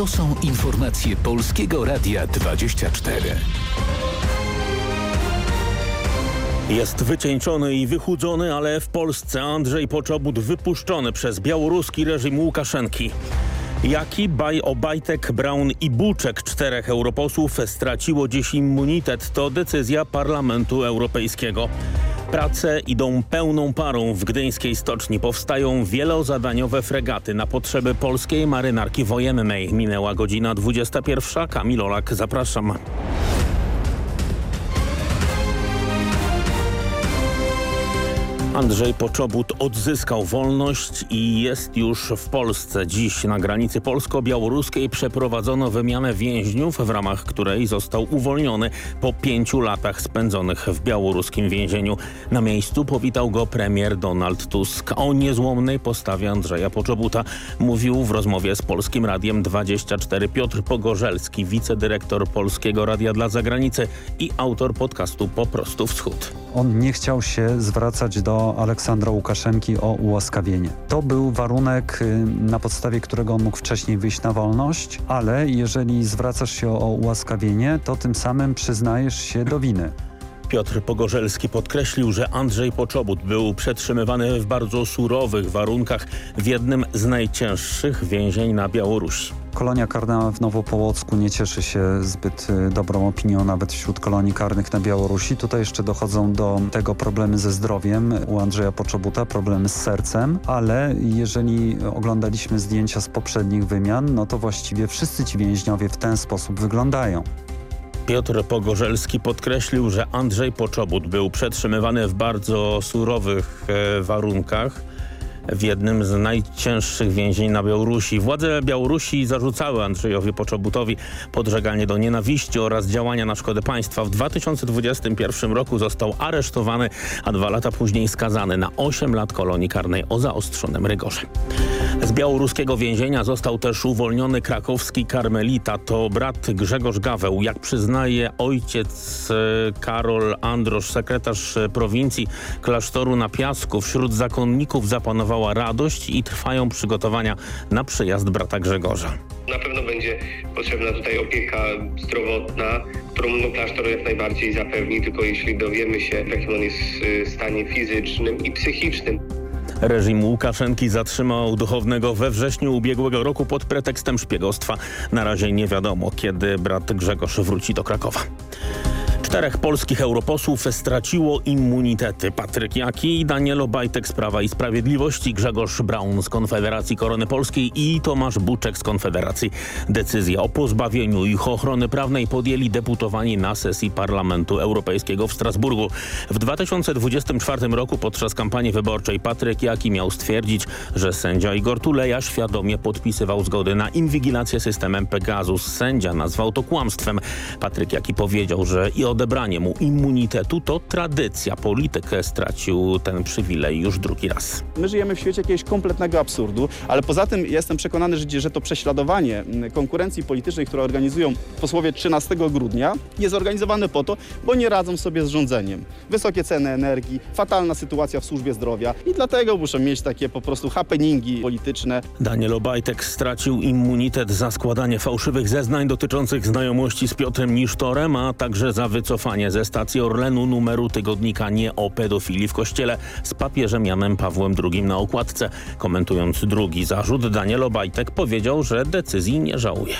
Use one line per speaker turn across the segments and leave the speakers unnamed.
To są informacje Polskiego Radia 24.
Jest wycieńczony i wychudzony, ale w Polsce Andrzej Poczobut wypuszczony przez białoruski reżim Łukaszenki. Jaki Baj, Obajtek, Braun i Buczek, czterech europosłów, straciło dziś immunitet, to decyzja Parlamentu Europejskiego. Prace idą pełną parą. W gdyńskiej stoczni powstają wielozadaniowe fregaty na potrzeby polskiej marynarki wojennej. Minęła godzina 21. Kamil Olak, zapraszam. Andrzej Poczobut odzyskał wolność i jest już w Polsce. Dziś na granicy polsko-białoruskiej przeprowadzono wymianę więźniów, w ramach której został uwolniony po pięciu latach spędzonych w białoruskim więzieniu. Na miejscu powitał go premier Donald Tusk. O niezłomnej postawie Andrzeja Poczobuta mówił w rozmowie z Polskim Radiem 24 Piotr Pogorzelski, wicedyrektor Polskiego Radia dla Zagranicy i autor podcastu Po prostu Wschód.
On nie chciał się zwracać do Aleksandra Łukaszenki o ułaskawienie. To był warunek, y, na podstawie którego on mógł wcześniej wyjść na wolność, ale jeżeli zwracasz się o ułaskawienie, to tym samym przyznajesz się do winy.
Piotr Pogorzelski podkreślił, że Andrzej Poczobut był przetrzymywany w bardzo surowych warunkach w jednym z najcięższych więzień na Białorusi.
Kolonia karna w Nowopołocku nie cieszy się zbyt y, dobrą opinią nawet wśród kolonii karnych na Białorusi. Tutaj jeszcze dochodzą do tego problemy ze zdrowiem u Andrzeja Poczobuta, problemy z sercem, ale jeżeli oglądaliśmy zdjęcia z poprzednich wymian, no to właściwie wszyscy ci więźniowie w ten sposób wyglądają.
Piotr Pogorzelski podkreślił, że Andrzej Poczobut był przetrzymywany w bardzo surowych e, warunkach w jednym z najcięższych więzień na Białorusi. Władze Białorusi zarzucały Andrzejowi Poczobutowi podżeganie do nienawiści oraz działania na szkodę państwa. W 2021 roku został aresztowany, a dwa lata później skazany na 8 lat kolonii karnej o zaostrzonym rygorze. Z białoruskiego więzienia został też uwolniony krakowski karmelita. To brat Grzegorz Gaweł. Jak przyznaje ojciec e, Karol Androsz, sekretarz e, prowincji klasztoru na Piasku, wśród zakonników zapanowała radość i trwają przygotowania na przyjazd brata Grzegorza.
Na pewno będzie potrzebna tutaj opieka zdrowotna, którą no, klasztor jak najbardziej zapewni, tylko jeśli dowiemy się, w jakim on jest e, stanie fizycznym i psychicznym.
Reżim Łukaszenki zatrzymał duchownego we wrześniu ubiegłego roku pod pretekstem szpiegostwa. Na razie nie wiadomo, kiedy brat Grzegorz wróci do Krakowa. Czterech polskich europosłów straciło immunitety. Patryk Jaki, Daniel Obajtek z Prawa i Sprawiedliwości, Grzegorz Braun z Konfederacji Korony Polskiej i Tomasz Buczek z Konfederacji. Decyzję o pozbawieniu ich ochrony prawnej podjęli deputowani na sesji Parlamentu Europejskiego w Strasburgu. W 2024 roku podczas kampanii wyborczej Patryk Jaki miał stwierdzić, że sędzia Igor Tuleja świadomie podpisywał zgody na inwigilację systemem Pegasus. Sędzia nazwał to kłamstwem. Patryk Jaki powiedział, że i odebranie mu immunitetu to tradycja. Polityk stracił ten przywilej już drugi raz.
My żyjemy w świecie jakiegoś kompletnego absurdu, ale poza tym jestem przekonany, że to prześladowanie konkurencji politycznej, które organizują posłowie 13 grudnia, jest zorganizowane po to, bo nie radzą sobie z rządzeniem. Wysokie ceny energii, fatalna sytuacja w służbie zdrowia i dlatego muszą mieć takie po prostu happeningi polityczne.
Daniel Obajtek stracił immunitet za składanie fałszywych zeznań dotyczących znajomości z Piotrem Nisztorem, a także za wycofanie wycofanie ze stacji Orlenu numeru tygodnika Nie o pedofilii w kościele z papieżem Janem Pawłem II na okładce. Komentując drugi zarzut, Daniel Obajtek powiedział, że decyzji nie żałuje.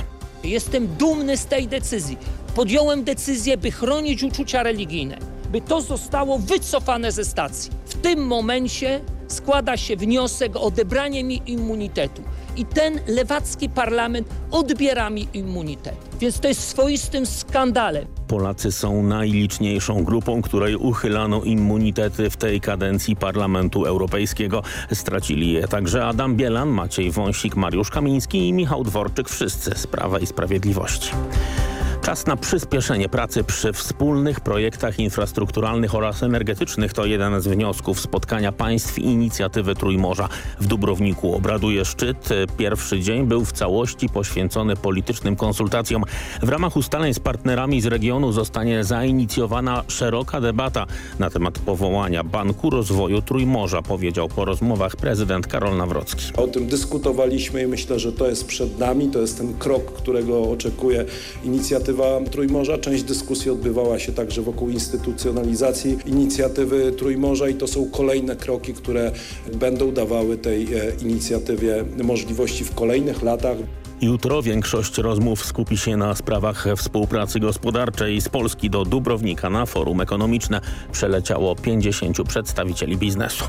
Jestem dumny z tej decyzji. Podjąłem decyzję, by chronić uczucia religijne, by to zostało wycofane ze stacji. W tym momencie składa się wniosek o odebranie mi immunitetu i ten lewacki parlament odbiera mi immunitet. Więc to jest swoistym skandalem.
Polacy są najliczniejszą grupą, której uchylano immunitety w tej kadencji Parlamentu Europejskiego. Stracili je także Adam Bielan, Maciej Wąsik, Mariusz Kamiński i Michał Dworczyk, wszyscy z Prawa i Sprawiedliwości. Czas na przyspieszenie pracy przy wspólnych projektach infrastrukturalnych oraz energetycznych to jeden z wniosków spotkania państw inicjatywy Trójmorza. W Dubrowniku obraduje szczyt. Pierwszy dzień był w całości poświęcony politycznym konsultacjom. W ramach ustaleń z partnerami z regionu zostanie zainicjowana szeroka debata na temat powołania Banku Rozwoju Trójmorza, powiedział po rozmowach prezydent Karol Nawrocki.
O tym dyskutowaliśmy i myślę, że to jest przed nami, to jest ten krok, którego oczekuje inicjatywa Trójmorza. Część dyskusji odbywała się także wokół instytucjonalizacji inicjatywy Trójmorza i to są kolejne kroki, które będą dawały tej e, inicjatywie możliwości w kolejnych latach.
Jutro większość rozmów skupi się na sprawach współpracy gospodarczej. Z Polski do Dubrownika na forum ekonomiczne przeleciało 50 przedstawicieli biznesu.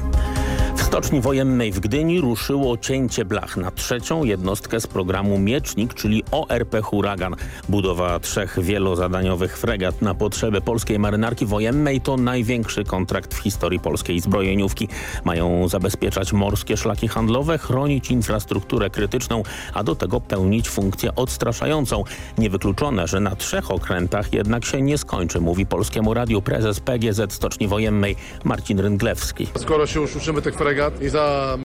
Stoczni Wojennej w Gdyni ruszyło cięcie blach na trzecią jednostkę z programu Miecznik, czyli ORP Huragan. Budowa trzech wielozadaniowych fregat na potrzeby polskiej marynarki wojennej to największy kontrakt w historii polskiej zbrojeniówki. Mają zabezpieczać morskie szlaki handlowe, chronić infrastrukturę krytyczną, a do tego pełnić funkcję odstraszającą. Niewykluczone, że na trzech okrętach jednak się nie skończy, mówi Polskiemu Radiu prezes PGZ Stoczni Wojennej Marcin Rynglewski.
Skoro się już uczymy tych fregat i za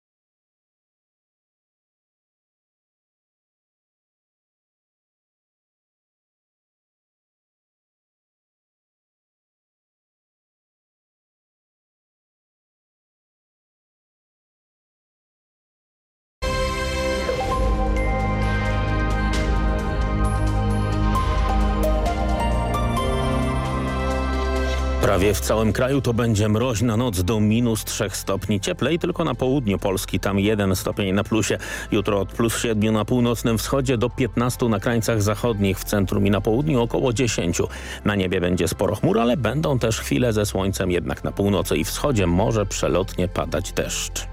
Prawie w całym kraju to będzie mroźna noc do minus 3 stopni cieplej, tylko na południu Polski tam 1 stopień na plusie. Jutro od plus 7 na północnym wschodzie do 15 na krańcach zachodnich, w centrum i na południu około 10. Na niebie będzie sporo chmur, ale będą też chwile ze słońcem, jednak na północy i wschodzie może przelotnie padać deszcz.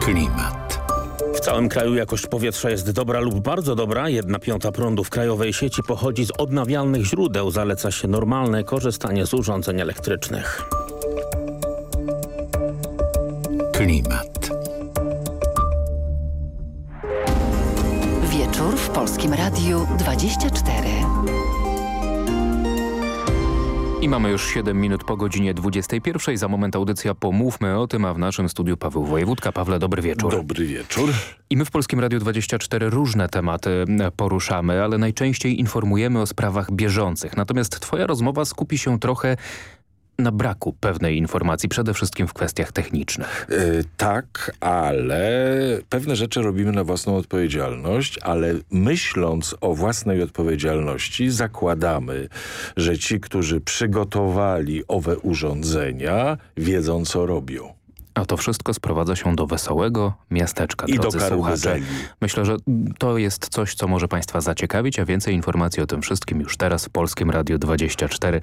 Klimat.
W całym kraju jakość powietrza jest dobra lub bardzo dobra. Jedna piąta prądu w krajowej sieci pochodzi z odnawialnych źródeł. Zaleca się normalne korzystanie z urządzeń elektrycznych.
Klimat.
Wieczór w Polskim Radiu 24.
I mamy już 7 minut po godzinie 21. Za moment audycja Pomówmy o tym, a w naszym studiu Paweł Wojewódka. Pawle, dobry wieczór.
Dobry wieczór.
I my w Polskim Radiu 24 różne tematy poruszamy, ale najczęściej informujemy o sprawach bieżących. Natomiast twoja rozmowa skupi się trochę na braku pewnej informacji, przede wszystkim w kwestiach technicznych.
Yy, tak, ale pewne rzeczy robimy na własną odpowiedzialność, ale myśląc o własnej odpowiedzialności zakładamy, że ci, którzy przygotowali owe urządzenia wiedzą co robią.
A to wszystko sprowadza się do wesołego miasteczka,
I do
słuchacze. Myślę, że to jest coś, co może Państwa zaciekawić, a więcej informacji o tym wszystkim już teraz w Polskim Radiu 24.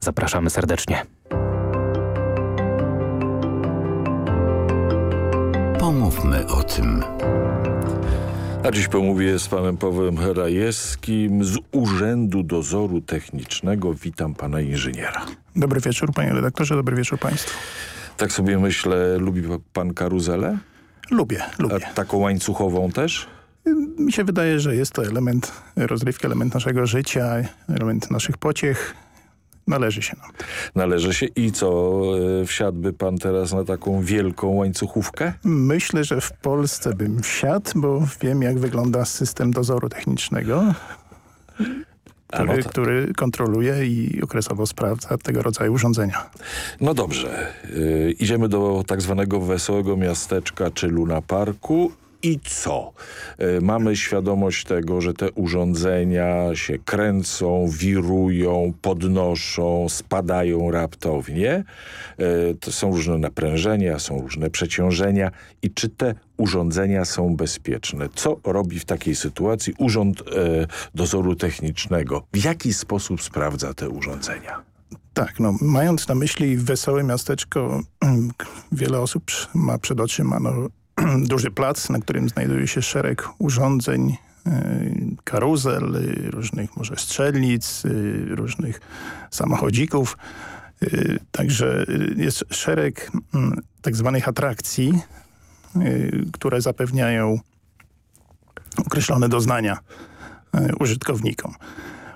Zapraszamy serdecznie.
Pomówmy o tym.
A dziś pomówię z panem Pawłem Herajewskim z Urzędu Dozoru Technicznego. Witam pana inżyniera.
Dobry wieczór panie redaktorze, dobry wieczór państwu.
Tak sobie myślę, lubi pan karuzelę?
Lubię, lubię.
A taką łańcuchową też?
Mi się wydaje, że jest to element rozrywki, element naszego życia, element naszych pociech. Należy się nam.
Należy się. I co, e, wsiadłby pan teraz na taką wielką łańcuchówkę?
Myślę, że w Polsce bym wsiadł, bo wiem jak wygląda system dozoru technicznego, który, który kontroluje i okresowo sprawdza tego rodzaju urządzenia.
No dobrze. Y, idziemy do tak zwanego wesołego miasteczka czy Luna Parku. I co? Y, mamy świadomość tego, że te urządzenia się kręcą, wirują, podnoszą, spadają raptownie. Y, to są różne naprężenia, są różne przeciążenia. I czy te urządzenia są bezpieczne? Co robi w takiej sytuacji Urząd y, Dozoru Technicznego? W jaki sposób sprawdza te urządzenia?
Tak, no mając na myśli wesołe miasteczko, wiele osób ma przed oczyma no, duży plac, na którym znajduje się szereg urządzeń, y, karuzel, y, różnych może strzelnic, y, różnych samochodzików. Y, Także jest szereg mm, tak zwanych atrakcji, które zapewniają określone doznania e, użytkownikom.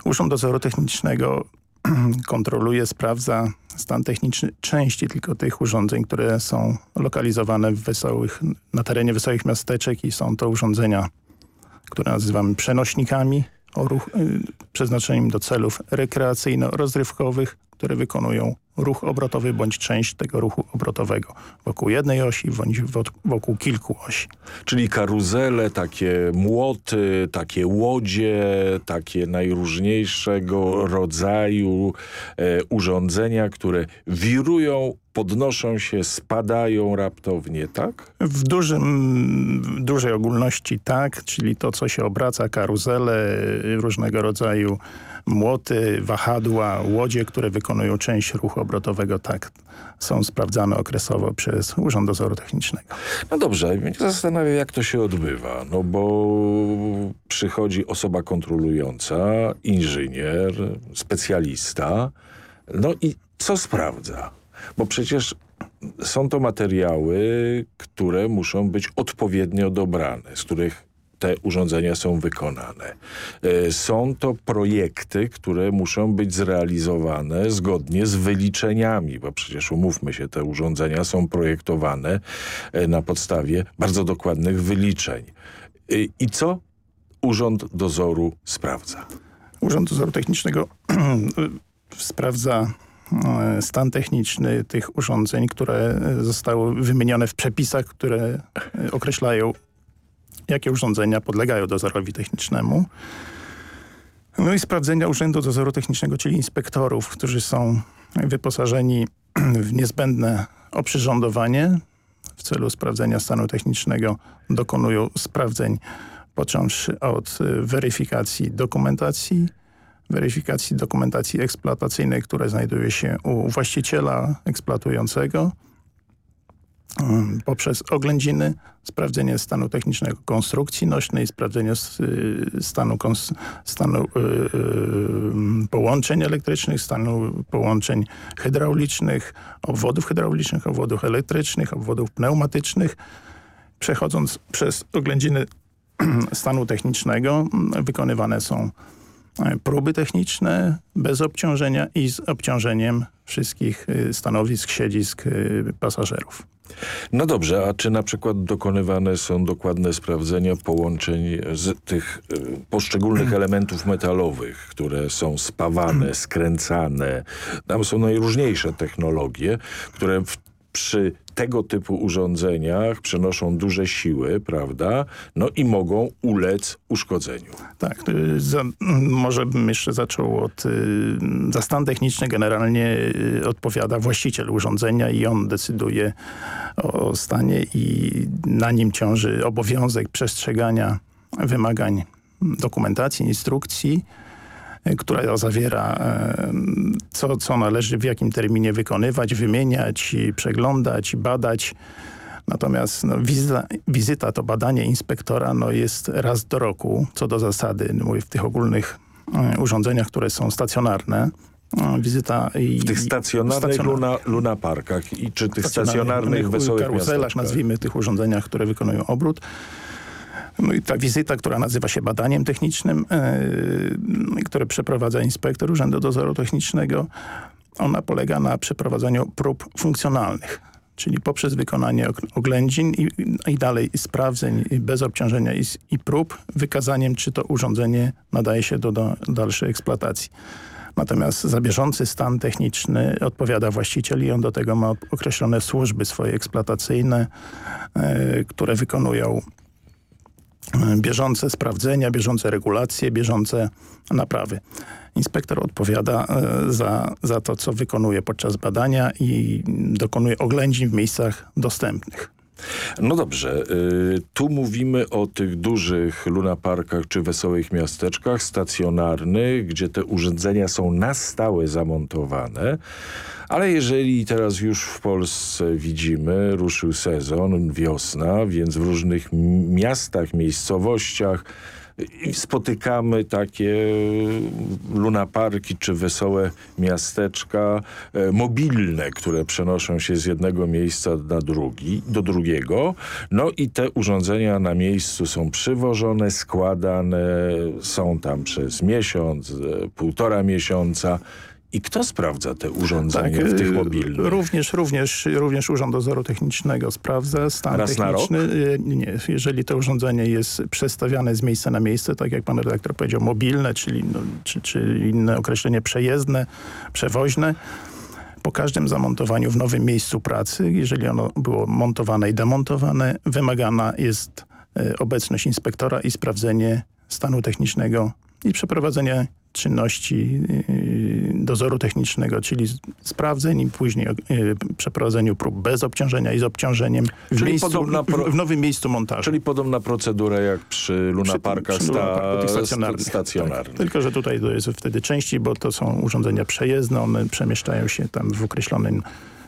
Urząd Dozoru Technicznego kontroluje, sprawdza stan techniczny części tylko tych urządzeń, które są lokalizowane w wesołych, na terenie wesołych miasteczek i są to urządzenia, które nazywamy przenośnikami o ruch, y, przeznaczeniem do celów rekreacyjno-rozrywkowych, które wykonują ruch obrotowy bądź część tego ruchu obrotowego wokół jednej osi bądź wokół kilku osi.
Czyli karuzele, takie młoty, takie łodzie, takie najróżniejszego rodzaju e, urządzenia, które wirują podnoszą się, spadają raptownie, tak?
W dużym, dużej ogólności tak, czyli to, co się obraca, karuzele, różnego rodzaju młoty, wahadła, łodzie, które wykonują część ruchu obrotowego, tak, są sprawdzane okresowo przez Urząd Dozoru Technicznego.
No dobrze, mnie zastanawia, jak to się odbywa, no bo przychodzi osoba kontrolująca, inżynier, specjalista, no i co sprawdza? Bo przecież są to materiały, które muszą być odpowiednio dobrane, z których te urządzenia są wykonane. E, są to projekty, które muszą być zrealizowane zgodnie z wyliczeniami, bo przecież umówmy się, te urządzenia są projektowane e, na podstawie bardzo dokładnych wyliczeń. E, I co Urząd Dozoru sprawdza?
Urząd Dozoru Technicznego sprawdza stan techniczny tych urządzeń, które zostały wymienione w przepisach, które określają jakie urządzenia podlegają dozorowi technicznemu. No i sprawdzenia Urzędu Dozoru Technicznego, czyli inspektorów, którzy są wyposażeni w niezbędne oprzyrządowanie w celu sprawdzenia stanu technicznego dokonują sprawdzeń począwszy od weryfikacji dokumentacji, weryfikacji dokumentacji eksploatacyjnej, która znajduje się u właściciela eksploatującego, poprzez oględziny, sprawdzenie stanu technicznego konstrukcji nośnej, sprawdzenie y, stanu, stanu yy, połączeń elektrycznych, stanu połączeń hydraulicznych, obwodów hydraulicznych, obwodów elektrycznych, obwodów pneumatycznych. Przechodząc przez oględziny stanu technicznego mm, wykonywane są e, próby techniczne bez obciążenia i z obciążeniem wszystkich y, stanowisk, siedzisk y, pasażerów.
No dobrze, a czy na przykład dokonywane są dokładne sprawdzenia połączeń z tych y, poszczególnych elementów metalowych, które są spawane, skręcane? Tam są najróżniejsze technologie, które w, przy tego typu urządzeniach przenoszą duże siły, prawda? No i mogą ulec uszkodzeniu.
Tak, y, za, może bym jeszcze zaczął od... Y, za stan techniczny generalnie y, odpowiada właściciel urządzenia i on decyduje o stanie i na nim ciąży obowiązek przestrzegania wymagań dokumentacji, instrukcji, która zawiera co, co należy w jakim terminie wykonywać, wymieniać, przeglądać, badać. Natomiast no, wizyta, wizyta, to badanie inspektora no, jest raz do roku, co do zasady, no, mówię, w tych ogólnych urządzeniach, które są stacjonarne. Wizyta i,
w tych stacjonarnych luna, luna parkach i czy tych stacjonarnych wesołych
karuzelach, nazwijmy tych urządzeniach, które wykonują obrót. No ta wizyta, która nazywa się badaniem technicznym, yy, które przeprowadza inspektor Urzędu Dozoru Technicznego, ona polega na przeprowadzaniu prób funkcjonalnych czyli poprzez wykonanie oględzin i, i dalej sprawdzeń bez obciążenia i, i, prób, wykazaniem, czy to urządzenie nadaje się do, do dalszej eksploatacji. Natomiast za bieżący stan techniczny odpowiada właściciel i on do tego ma określone służby swoje eksploatacyjne, e, które wykonują bieżące sprawdzenia, bieżące regulacje, bieżące naprawy. Inspektor odpowiada e, za, za to, co wykonuje podczas badania i dokonuje oględzin w miejscach dostępnych.
No dobrze, y, tu mówimy o tych dużych lunaparkach czy wesołych miasteczkach stacjonarnych, gdzie te urządzenia są na stałe zamontowane, ale jeżeli teraz już w Polsce widzimy, ruszył sezon, wiosna, więc w różnych miastach, miejscowościach spotykamy takie lunaparki czy wesołe miasteczka e, mobilne, które przenoszą się z jednego miejsca na drugi, do drugiego. No i te urządzenia na miejscu są przywożone, składane, są tam przez miesiąc, e, półtora miesiąca. I kto sprawdza te urządzenia tak, w tych y, mobilnych?
Również, również, również Urząd Dozoru Technicznego sprawdza stan
Raz
techniczny.
Na rok?
Y, nie, jeżeli to urządzenie jest przestawiane z miejsca na miejsce, tak jak pan redaktor powiedział, mobilne, czyli no, czy, czy inne określenie przejezdne, przewoźne, po każdym zamontowaniu w nowym miejscu pracy, jeżeli ono było montowane i demontowane, wymagana jest y, obecność inspektora i sprawdzenie stanu technicznego i przeprowadzenie czynności y, dozoru technicznego, czyli sprawdzeń i później y, przeprowadzeniu prób bez obciążenia i z obciążeniem w, miejscu, w nowym miejscu montażu.
Czyli podobna procedura jak przy lunaparkach przy, przy sta stacjonarnych. stacjonarnych.
Tak. Tylko, że tutaj to jest wtedy częściej, bo to są urządzenia przejezdne, one przemieszczają się tam w określonym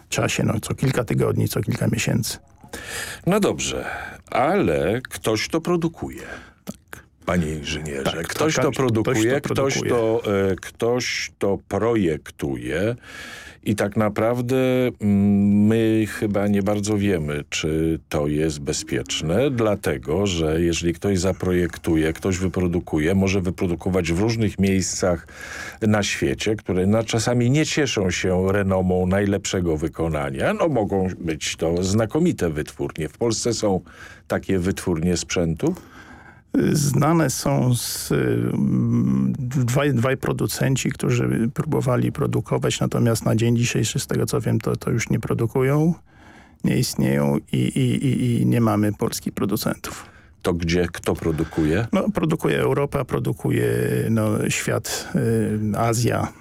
czasie, no co kilka tygodni, co kilka miesięcy.
No dobrze, ale ktoś to produkuje. Panie inżynierze, tak, ktoś, to produkuje, ktoś to, produkuje. Ktoś, to, e, ktoś to projektuje i tak naprawdę mm, my chyba nie bardzo wiemy, czy to jest bezpieczne, dlatego, że jeżeli ktoś zaprojektuje, ktoś wyprodukuje, może wyprodukować w różnych miejscach na świecie, które na czasami nie cieszą się renomą najlepszego wykonania. No mogą być to znakomite wytwórnie. W Polsce są takie wytwórnie sprzętu?
Znane są z, mm, dwaj, dwaj producenci, którzy próbowali produkować, natomiast na dzień dzisiejszy, z tego co wiem, to, to już nie produkują, nie istnieją i, i, i nie mamy polskich producentów.
To gdzie, kto produkuje?
No, produkuje Europa, produkuje no, świat, y, Azja.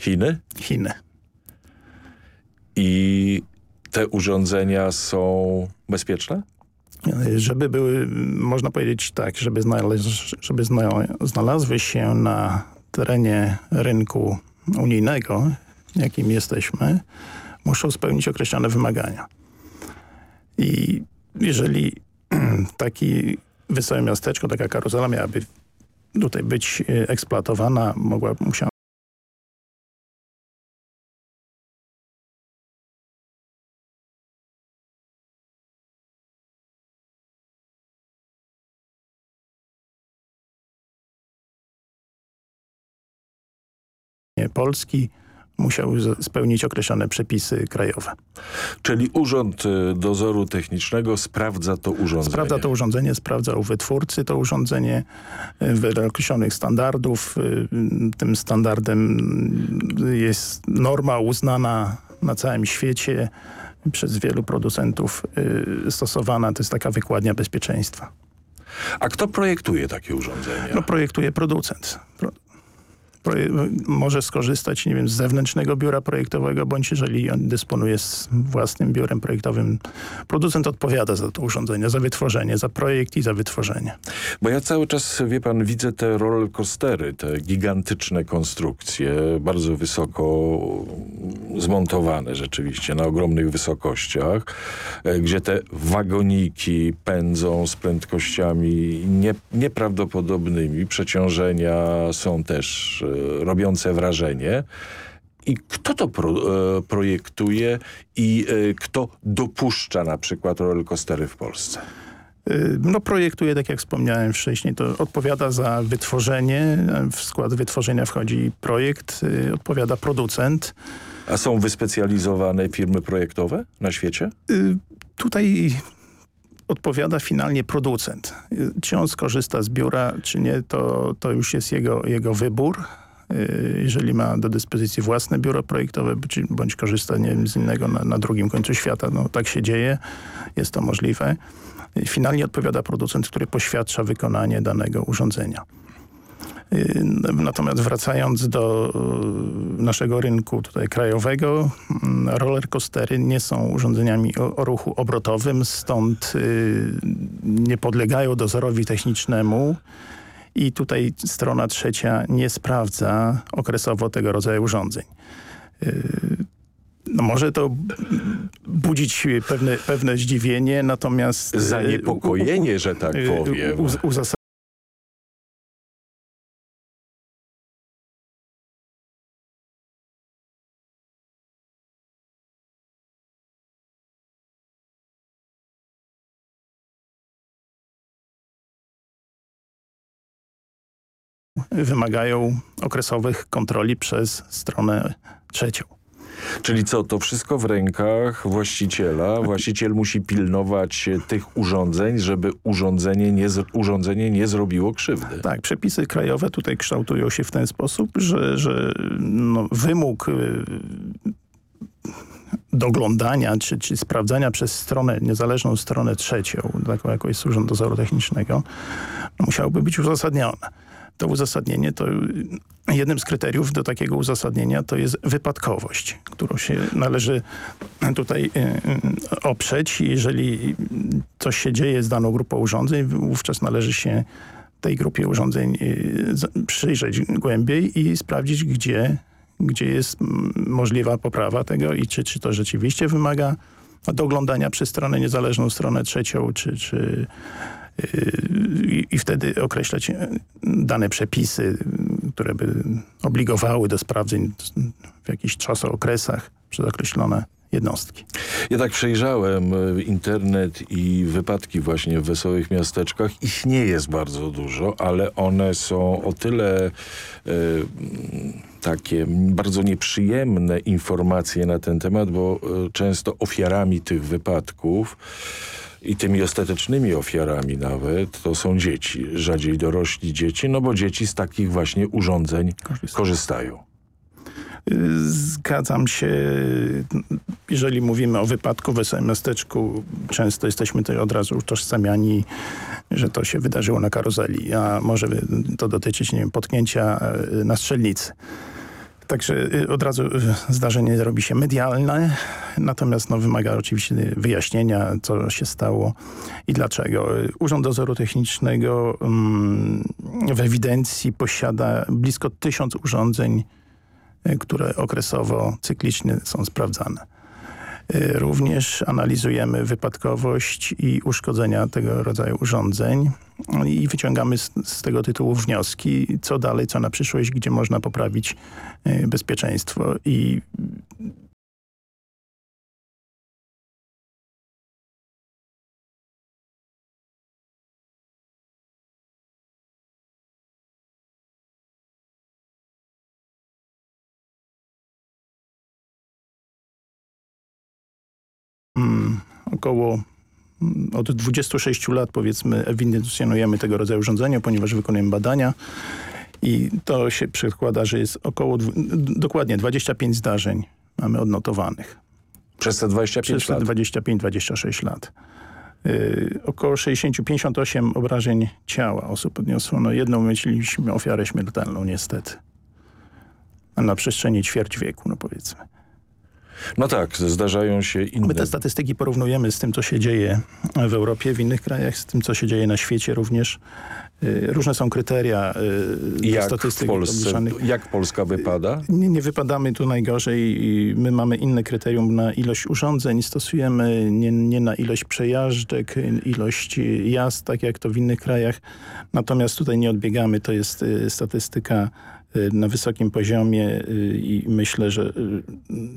Chiny?
Chiny.
I te urządzenia są bezpieczne?
Żeby były, można powiedzieć tak, żeby, znaleźć, żeby znalazły się na terenie rynku unijnego, jakim jesteśmy, muszą spełnić określone wymagania. I jeżeli taki wesołe miasteczko, taka karuzela miałaby tutaj być e, eksploatowana, mogła, musiała Polski musiał spełnić określone przepisy krajowe.
Czyli Urząd y, Dozoru Technicznego sprawdza to urządzenie?
Sprawdza to urządzenie, sprawdza u wytwórcy to urządzenie y, wedle określonych standardów. Y, tym standardem jest norma uznana na całym świecie przez wielu producentów stosowana. To jest taka wykładnia bezpieczeństwa.
A kto projektuje takie urządzenia?
No projektuje producent może skorzystać nie wiem, z zewnętrznego biura projektowego, bądź jeżeli on dysponuje własnym biurem projektowym, producent odpowiada za to urządzenie, za wytworzenie, za projekt i za wytworzenie.
Bo ja cały czas, wie pan, widzę te rollercoastery, te gigantyczne konstrukcje, bardzo wysoko zmontowane rzeczywiście, na ogromnych wysokościach, e, gdzie te wagoniki pędzą z prędkościami nie, nieprawdopodobnymi, przeciążenia są też e, robiące wrażenie. I kto to pro, e, projektuje i e, kto dopuszcza na przykład rollercoastery w Polsce?
E, no projektuje, tak jak wspomniałem wcześniej, to odpowiada za wytworzenie. W skład wytworzenia wchodzi projekt, odpowiada producent.
A są wyspecjalizowane firmy projektowe na świecie?
Tutaj odpowiada finalnie producent. Czy on skorzysta z biura, czy nie, to, to już jest jego, jego wybór. Y, jeżeli ma do dyspozycji własne biuro projektowe, bądź korzysta nie wiem, z innego na, na drugim końcu świata. No, tak się dzieje, jest to możliwe. Finalnie odpowiada producent, który poświadcza wykonanie danego urządzenia. Y, natomiast wracając do y, naszego rynku tutaj krajowego, mm, rollercoastery nie są urządzeniami o, o ruchu obrotowym, stąd nie podlegają dozorowi technicznemu i tutaj strona trzecia nie sprawdza okresowo tego rodzaju urządzeń. Y, no może to budzić pewne, pewne zdziwienie, natomiast...
Zaniepokojenie, że tak y, powiem.
Wymagają okresowych kontroli przez stronę trzecią.
Czyli co, to wszystko w rękach właściciela. Właściciel musi pilnować tych urządzeń, żeby urządzenie nie, urządzenie nie zrobiło krzywdy.
Tak, przepisy krajowe tutaj kształtują się w ten sposób, że, że no, wymóg y, doglądania czy, czy sprawdzania przez stronę, niezależną stronę trzecią, taką jaką jest Urząd Dozoru Technicznego, no, musiałoby być uzasadnione. To uzasadnienie to jednym z kryteriów do takiego uzasadnienia to jest wypadkowość, którą się należy tutaj y, y, oprzeć. Jeżeli coś się dzieje z daną grupą urządzeń, wówczas należy się tej grupie urządzeń y, przyjrzeć głębiej i sprawdzić, gdzie gdzie jest możliwa poprawa tego i czy, czy to rzeczywiście wymaga doglądania przez stronę niezależną, stronę trzecią, czy, czy i wtedy określać dane przepisy, które by obligowały do sprawdzeń w jakichś czasookresach przez określone jednostki.
Ja tak przejrzałem e, internet i wypadki właśnie w wesołych miasteczkach. Ich nie jest bardzo dużo, ale one są o tyle y, takie bardzo nieprzyjemne informacje na ten temat, bo często ofiarami tych wypadków i tymi ostatecznymi ofiarami nawet to są dzieci, rzadziej dorośli dzieci, no bo dzieci z takich właśnie urządzeń korzystają.
Zgadzam się. Jeżeli mówimy o wypadku w wesołym miasteczku, często jesteśmy tutaj od razu utożsamiani, że to się wydarzyło na karuzeli, a może to dotyczyć, nie wiem, potknięcia e, na strzelnicy. Także y, od razu y, zdarzenie robi się medialne, natomiast no, wymaga oczywiście wyjaśnienia, co się stało i dlaczego. Urząd Dozoru Technicznego mm, w ewidencji posiada blisko tysiąc urządzeń E, które okresowo, cyklicznie są sprawdzane. E, również analizujemy wypadkowość i uszkodzenia tego rodzaju urządzeń i wyciągamy z, z, tego tytułu wnioski, co dalej, co na przyszłość, gdzie można poprawić e, bezpieczeństwo. I Hmm, około hmm, od 26 lat powiedzmy ewidencjonujemy tego rodzaju urządzenia, ponieważ wykonujemy badania i to się przekłada, że jest około dokładnie 25 zdarzeń mamy odnotowanych.
Przez te 25
Przez te 25-26 lat. Yy, około 60-58 obrażeń ciała osób odniosło. jedną mieliśmy ofiarę śmiertelną niestety. Na przestrzeni ćwierć wieku, no powiedzmy.
No tak, zdarzają się inne...
My te statystyki porównujemy z tym, co się dzieje w Europie, w innych krajach, z tym, co się dzieje na świecie również. Y, różne są kryteria
y, jak statystyk Polsce, Jak Polska wypada?
Nie, nie wypadamy tu najgorzej. My mamy inne kryterium na ilość urządzeń. Stosujemy nie, nie na ilość przejażdżek, ilość jazd, tak jak to w innych krajach. Natomiast tutaj nie odbiegamy. To jest y, statystyka Y, na wysokim poziomie y, i myślę, że y,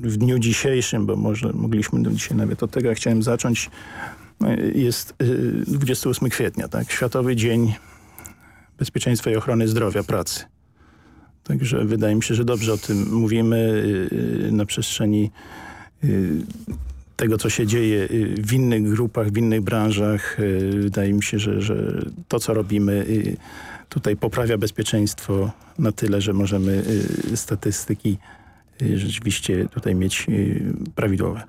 w dniu dzisiejszym, bo może mogliśmy dzisiaj nawet od tego, ja chciałem zacząć, jest 28 kwietnia, tak? Światowy Dzień Bezpieczeństwa i Ochrony Zdrowia Pracy. Także wydaje mi się, że dobrze o tym mówimy na przestrzeni tego, co się dzieje w innych grupach, w innych branżach. Wydaje mi się, że, że to, co robimy tutaj poprawia bezpieczeństwo na tyle, że możemy y, statystyki y, rzeczywiście tutaj mieć y, prawidłowe.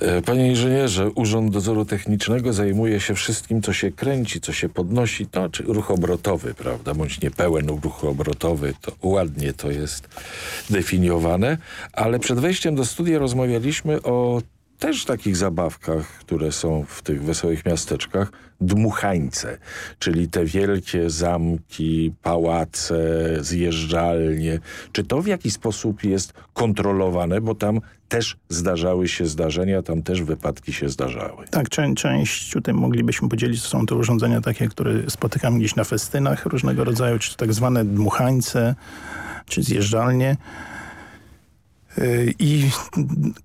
E, panie inżynierze, Urząd Dozoru Technicznego zajmuje się wszystkim, co się kręci, co się podnosi, to czy ruch obrotowy, prawda, bądź niepełen ruch obrotowy, to ładnie to jest definiowane, ale przed wejściem do studia rozmawialiśmy o też takich zabawkach, które są w tych wesołych miasteczkach, dmuchańce, czyli te wielkie zamki, pałace, zjeżdżalnie. Czy to w jakiś sposób jest kontrolowane, bo tam też zdarzały się zdarzenia, tam też wypadki się zdarzały.
Tak, część, część tutaj moglibyśmy podzielić, to są to urządzenia takie, które spotykamy gdzieś na festynach różnego rodzaju, czy tak zwane dmuchańce, czy zjeżdżalnie. I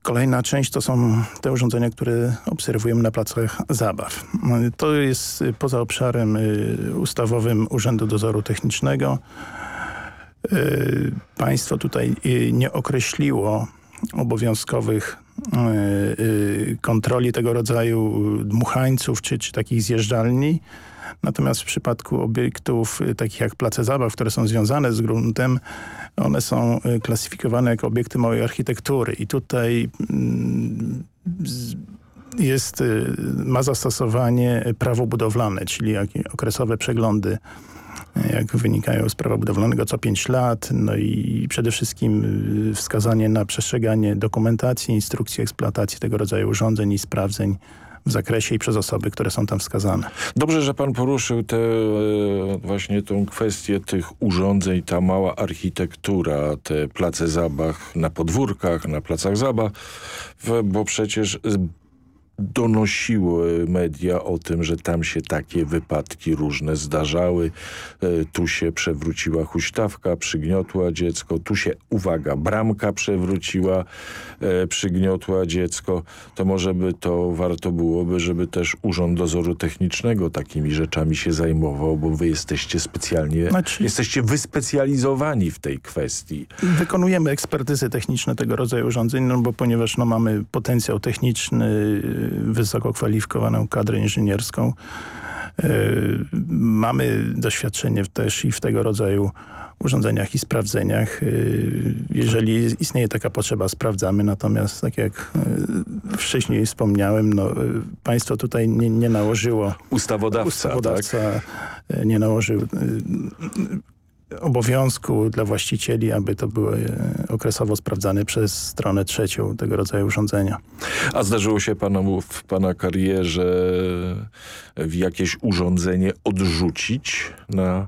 kolejna część to są te urządzenia, które obserwujemy na placach zabaw. To jest poza obszarem ustawowym Urzędu Dozoru Technicznego. Państwo tutaj nie określiło obowiązkowych kontroli tego rodzaju dmuchańców czy, czy takich zjeżdżalni. Natomiast w przypadku obiektów takich jak place zabaw, które są związane z gruntem, one są y, klasyfikowane jako obiekty małej architektury. I tutaj mm, jest, y, ma zastosowanie prawo budowlane, czyli okresowe przeglądy jak wynikają z prawa budowlanego co 5 lat, no i przede wszystkim y, wskazanie na przestrzeganie dokumentacji, instrukcji eksploatacji tego rodzaju urządzeń i sprawdzeń w zakresie i przez osoby, które są tam wskazane.
Dobrze, że pan poruszył tę e, właśnie tą kwestię tych urządzeń, ta mała architektura, te place zabaw na podwórkach, na placach zabaw, bo przecież donosiły media o tym, że tam się takie wypadki różne zdarzały. E, tu się przewróciła huśtawka, przygniotła dziecko. Tu się, uwaga, bramka przewróciła, e, przygniotła dziecko. To może by to warto byłoby, żeby też Urząd Dozoru Technicznego takimi rzeczami się zajmował, bo wy jesteście specjalnie, znaczy... jesteście wyspecjalizowani w tej kwestii.
Wykonujemy ekspertyzy techniczne tego rodzaju urządzeń, no bo ponieważ no, mamy potencjał techniczny wysoko kwalifikowaną kadrę inżynierską. E, mamy doświadczenie też i w tego rodzaju urządzeniach i sprawdzeniach. E, jeżeli istnieje taka potrzeba, sprawdzamy. Natomiast tak jak e, wcześniej wspomniałem, no, państwo tutaj nie, nie nałożyło...
Ustawodawca,
Ustawodawca tak? nie nałożył obowiązku dla właścicieli, aby to były e, okresowo sprawdzane przez stronę trzecią tego rodzaju urządzenia.
A zdarzyło się panu w pana karierze w jakieś urządzenie odrzucić na e,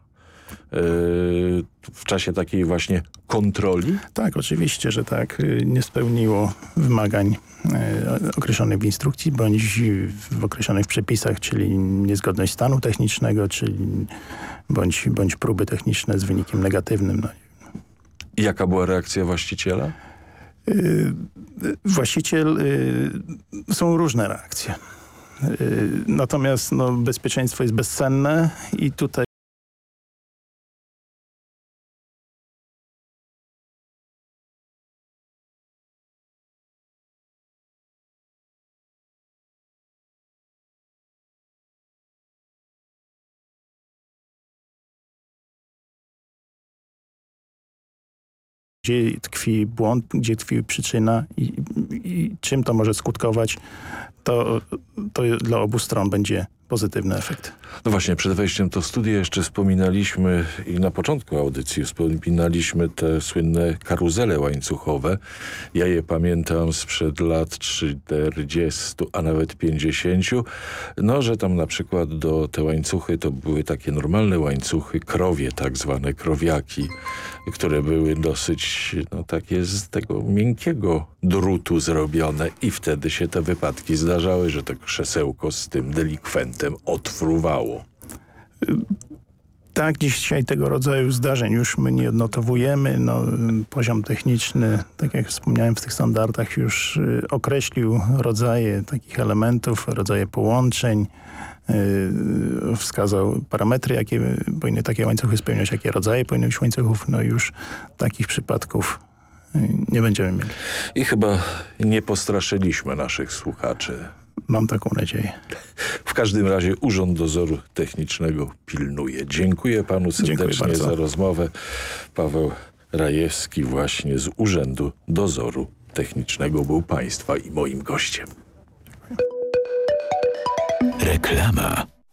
w czasie takiej właśnie kontroli?
Tak, oczywiście, że tak. Nie spełniło wymagań e, określonych w instrukcji bądź w określonych przepisach, czyli niezgodność stanu technicznego, czyli bądź, bądź próby techniczne z wynikiem negatywnym. No.
I jaka była reakcja właściciela?
Yy, właściciel, yy, są różne reakcje. Natomiast no, bezpieczeństwo jest bezcenne i tutaj gdzie tkwi błąd, gdzie tkwi przyczyna i, i czym to może skutkować, to, to dla obu stron będzie pozytywny efekt.
No właśnie, przed wejściem do studia jeszcze wspominaliśmy i na początku audycji wspominaliśmy te słynne karuzele łańcuchowe. Ja je pamiętam sprzed lat 40, a nawet 50. No, że tam na przykład do te łańcuchy to były takie normalne łańcuchy, krowie tak zwane, krowiaki, które były dosyć no, takie z tego miękkiego drutu zrobione i wtedy się te wypadki zdarzały, że to krzesełko z tym delikwentem odfruwało.
Tak, dzisiaj tego rodzaju zdarzeń już my nie odnotowujemy. No, poziom techniczny, tak jak wspomniałem w tych standardach, już y, określił rodzaje takich elementów, rodzaje połączeń, y, wskazał parametry, jakie powinny takie łańcuchy spełniać, jakie rodzaje powinny być łańcuchów. No już takich przypadków y, nie będziemy mieli.
I chyba nie postraszyliśmy naszych słuchaczy.
Mam taką nadzieję.
W każdym razie Urząd Dozoru Technicznego pilnuje. Dziękuję panu serdecznie za rozmowę. Paweł Rajewski właśnie z Urzędu Dozoru Technicznego był państwa i moim gościem.
Reklama.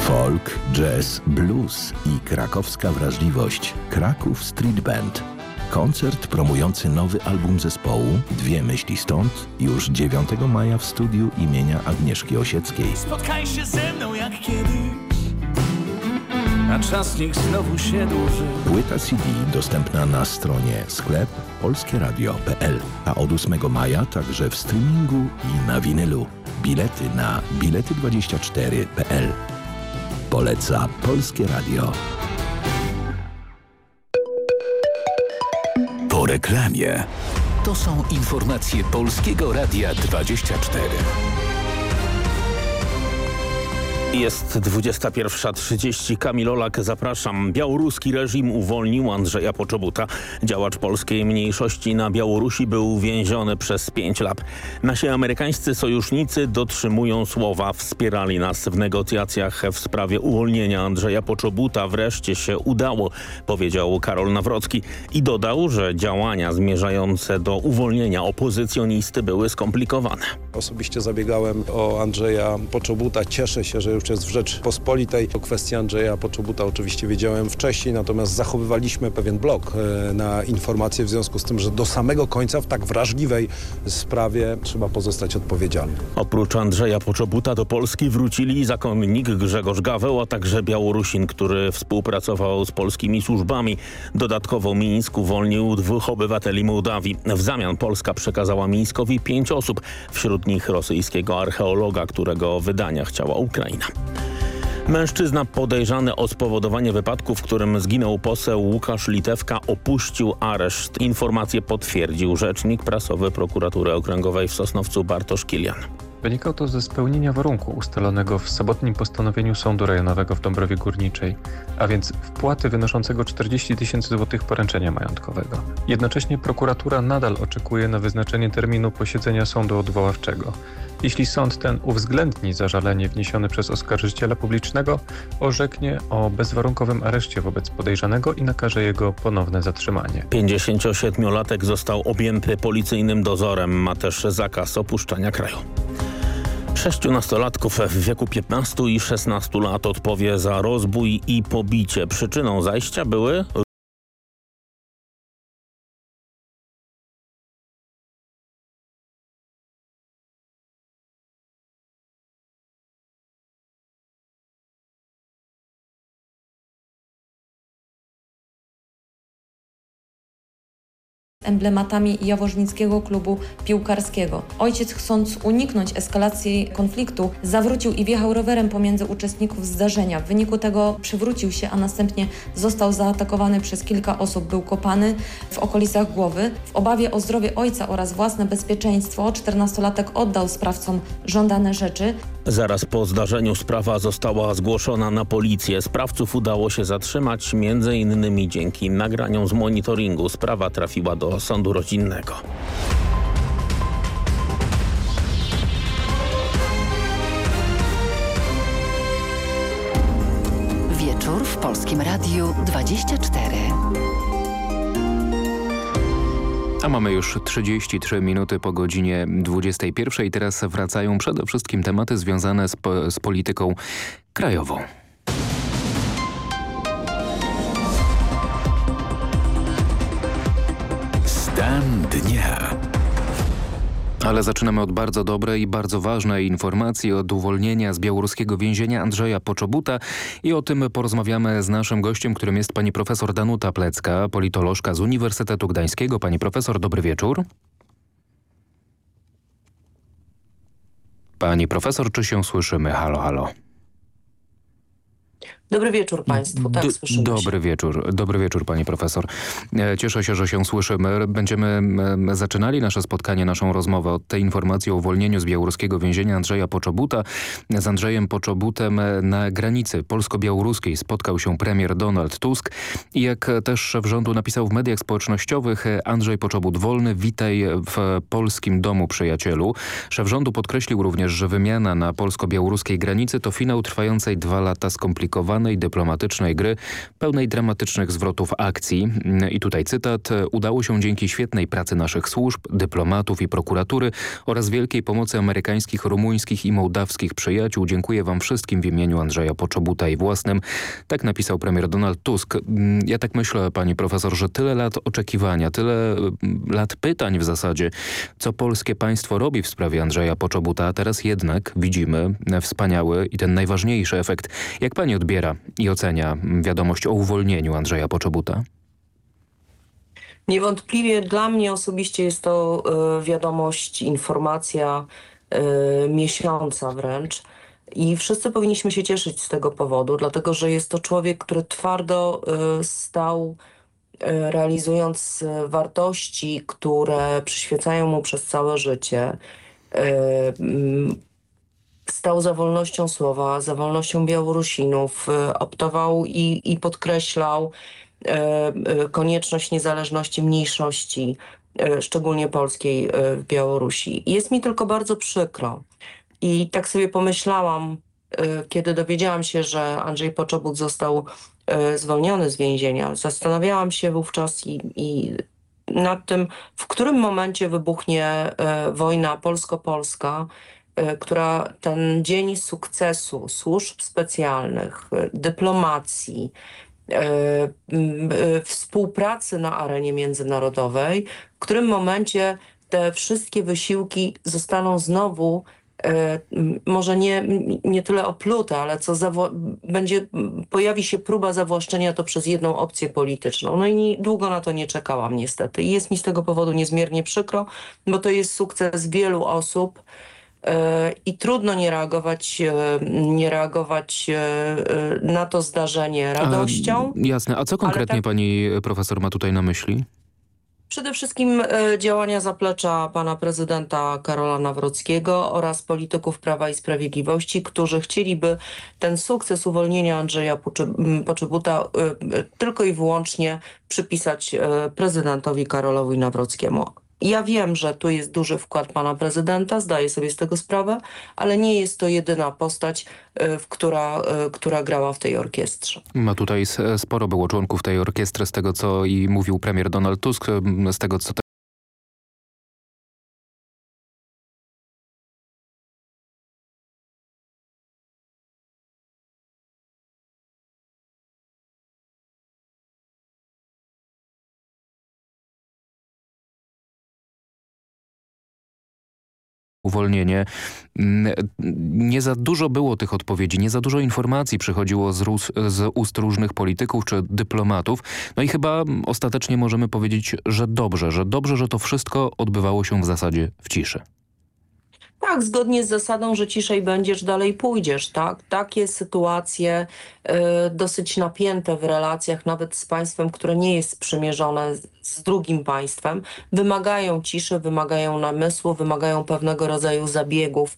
Folk, jazz, blues i krakowska wrażliwość. Kraków Street Band. Koncert promujący nowy album zespołu Dwie myśli stąd już 9 maja w studiu imienia Agnieszki Osieckiej.
Spotkaj się ze mną jak kiedyś a czas niech znowu się dłuży.
Płyta CD dostępna na stronie sklep polskieradio.pl, a od 8 maja także w streamingu i na winylu. Bilety na bilety24.pl. Poleca Polskie Radio. Po reklamie. To są informacje Polskiego Radia 24.
Jest 21.30. Kamil Olak, zapraszam. Białoruski reżim uwolnił Andrzeja Poczobuta. Działacz polskiej mniejszości na Białorusi był więziony przez 5 lat. Nasi amerykańscy sojusznicy dotrzymują słowa. Wspierali nas w negocjacjach w sprawie uwolnienia Andrzeja Poczobuta. Wreszcie się udało, powiedział Karol Nawrocki. I dodał, że działania zmierzające do uwolnienia opozycjonisty były skomplikowane.
Osobiście zabiegałem o Andrzeja Poczobuta. Cieszę się, że już jest w Rzeczpospolitej. O kwestii Andrzeja Poczobuta oczywiście wiedziałem wcześniej, natomiast zachowywaliśmy pewien blok e, na informacje w związku z tym, że do samego końca w tak wrażliwej sprawie trzeba pozostać odpowiedzialnym.
Oprócz Andrzeja Poczobuta do Polski wrócili zakonnik Grzegorz Gaweł, a także Białorusin, który współpracował z polskimi służbami. Dodatkowo Mińsk uwolnił dwóch obywateli Mołdawii. W zamian Polska przekazała Mińskowi pięć osób, wśród nich rosyjskiego archeologa, którego wydania chciała Ukraina. Mężczyzna podejrzany o spowodowanie wypadku, w którym zginął poseł Łukasz Litewka opuścił areszt. Informację potwierdził rzecznik prasowy prokuratury okręgowej w Sosnowcu Bartosz Kilian.
Wynikało to ze spełnienia warunku ustalonego w sobotnim postanowieniu Sądu Rejonowego w Dąbrowie Górniczej, a więc wpłaty wynoszącego 40 tysięcy złotych poręczenia majątkowego. Jednocześnie prokuratura nadal oczekuje na wyznaczenie terminu posiedzenia sądu odwoławczego. Jeśli sąd ten uwzględni zażalenie wniesione przez oskarżyciela publicznego, orzeknie o bezwarunkowym areszcie wobec podejrzanego i nakaże jego ponowne zatrzymanie.
57-latek został objęty policyjnym dozorem, ma też zakaz opuszczania kraju. Sześciu nastolatków w wieku 15 i 16 lat odpowie za rozbój i pobicie. Przyczyną zajścia były
emblematami jaworznickiego klubu piłkarskiego. Ojciec, chcąc uniknąć eskalacji konfliktu, zawrócił i wjechał rowerem pomiędzy uczestników zdarzenia. W wyniku tego przewrócił się, a następnie został zaatakowany przez kilka osób. Był kopany w okolicach głowy. W obawie o zdrowie ojca oraz własne bezpieczeństwo, 14-latek oddał sprawcom żądane rzeczy.
Zaraz po zdarzeniu sprawa została zgłoszona na policję. Sprawców udało się zatrzymać, innymi dzięki nagraniom z monitoringu. Sprawa trafiła do sądu rodzinnego.
Wieczór w Polskim Radiu 24.
A mamy już 33 minuty po godzinie 21. Teraz wracają przede wszystkim tematy związane z, po, z polityką krajową.
Dnia.
Ale zaczynamy od bardzo dobrej i bardzo ważnej informacji od uwolnienia z białoruskiego więzienia Andrzeja Poczobuta i o tym porozmawiamy z naszym gościem, którym jest pani profesor Danuta Plecka, politolożka z Uniwersytetu Gdańskiego. Pani profesor, dobry wieczór. Pani profesor, czy się słyszymy? Halo, halo.
Dobry wieczór Państwu, tak słyszymy
Dobry wieczór, dobry wieczór Pani Profesor. E, Cieszę się, że się słyszymy. Będziemy zaczynali nasze spotkanie, naszą rozmowę od tej informacji o uwolnieniu z białoruskiego więzienia Andrzeja Poczobuta. Z Andrzejem Poczobutem na granicy polsko-białoruskiej spotkał się premier Donald Tusk i jak też szef rządu napisał w mediach społecznościowych Andrzej Poczobut wolny, witaj w polskim domu przyjacielu. Szef rządu podkreślił również, że wymiana na polsko-białoruskiej granicy to finał trwającej dwa lata skomplikowanej skomplikowanej, dyplomatycznej gry, pełnej dramatycznych zwrotów akcji. I tutaj cytat. Udało się dzięki świetnej pracy naszych służb, dyplomatów i prokuratury oraz wielkiej pomocy amerykańskich, rumuńskich i mołdawskich przyjaciół. Dziękuję wam wszystkim w imieniu Andrzeja Poczobuta i własnym. Tak napisał premier Donald Tusk. Ja tak myślę, pani profesor, że tyle lat oczekiwania, tyle lat pytań w zasadzie, co polskie państwo robi w sprawie Andrzeja Poczobuta, a teraz jednak widzimy wspaniały i ten najważniejszy efekt. Jak pani odbiera i ocenia wiadomość o uwolnieniu Andrzeja Poczobuta?
Niewątpliwie dla mnie osobiście jest to y, wiadomość, informacja y, miesiąca wręcz. I wszyscy powinniśmy się cieszyć z tego powodu, dlatego że jest to człowiek, który twardo y, stał realizując wartości, które przyświecają mu przez całe życie. Stał za wolnością słowa, za wolnością Białorusinów, optował i, i podkreślał E, e, konieczność niezależności mniejszości, e, szczególnie polskiej w Białorusi. Jest mi tylko bardzo przykro. I tak sobie pomyślałam, kiedy dowiedziałam się, że Andrzej Poczobut został zwolniony z więzienia, zastanawiałam się wówczas i, i nad tym, w którym momencie wybuchnie wojna polsko-polska, która ten dzień sukcesu służb specjalnych, dyplomacji, E, e, współpracy na arenie międzynarodowej, w którym momencie te wszystkie wysiłki zostaną znowu e, może nie, nie tyle oplute, ale co będzie, pojawi się próba zawłaszczenia to przez jedną opcję polityczną. No i długo na to nie czekałam niestety. I jest mi z tego powodu niezmiernie przykro, bo to jest sukces wielu osób, i trudno nie reagować, e, nie reagować e, na to zdarzenie radością.
A, jasne. A co konkretnie tak... pani profesor ma tutaj na myśli?
Przede wszystkim e, działania zaplecza pana prezydenta Karola Nawrockiego oraz polityków Prawa i Sprawiedliwości, którzy chcieliby ten sukces uwolnienia Andrzeja Poczobuta tylko i wyłącznie przypisać prezydentowi Karolowi Nawrockiemu. Ja wiem, że tu jest duży wkład pana prezydenta, zdaję sobie z tego sprawę, ale nie jest to jedyna postać, y, która, y, która grała w tej orkiestrze.
Ma tutaj sporo było członków tej orkiestry, z tego co i mówił premier Donald Tusk, z tego co uwolnienie. Mm, nie za dużo było tych odpowiedzi, nie za dużo informacji przychodziło z, z ust różnych polityków czy dyplomatów. No i chyba ostatecznie możemy powiedzieć, że dobrze, że dobrze, że to wszystko odbywało się w zasadzie w ciszy.
Tak, zgodnie z zasadą, że ciszej będziesz, dalej pójdziesz. Tak? Takie sytuacje y, dosyć napięte w relacjach, nawet z państwem, które nie jest sprzymierzone z, z drugim państwem, wymagają ciszy, wymagają namysłu, wymagają pewnego rodzaju zabiegów.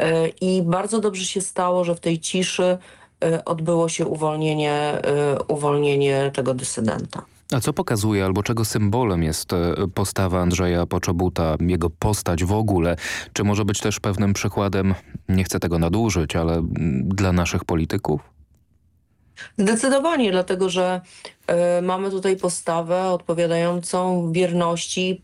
Y, I bardzo dobrze się stało, że w tej ciszy y, odbyło się uwolnienie, uwolnienie tego dysydenta.
A co pokazuje albo czego symbolem jest e, postawa Andrzeja Poczobuta, jego postać w ogóle? Czy może być też pewnym przykładem, nie chcę tego nadużyć, ale dla naszych polityków?
Zdecydowanie, dlatego że y, mamy tutaj postawę odpowiadającą wierności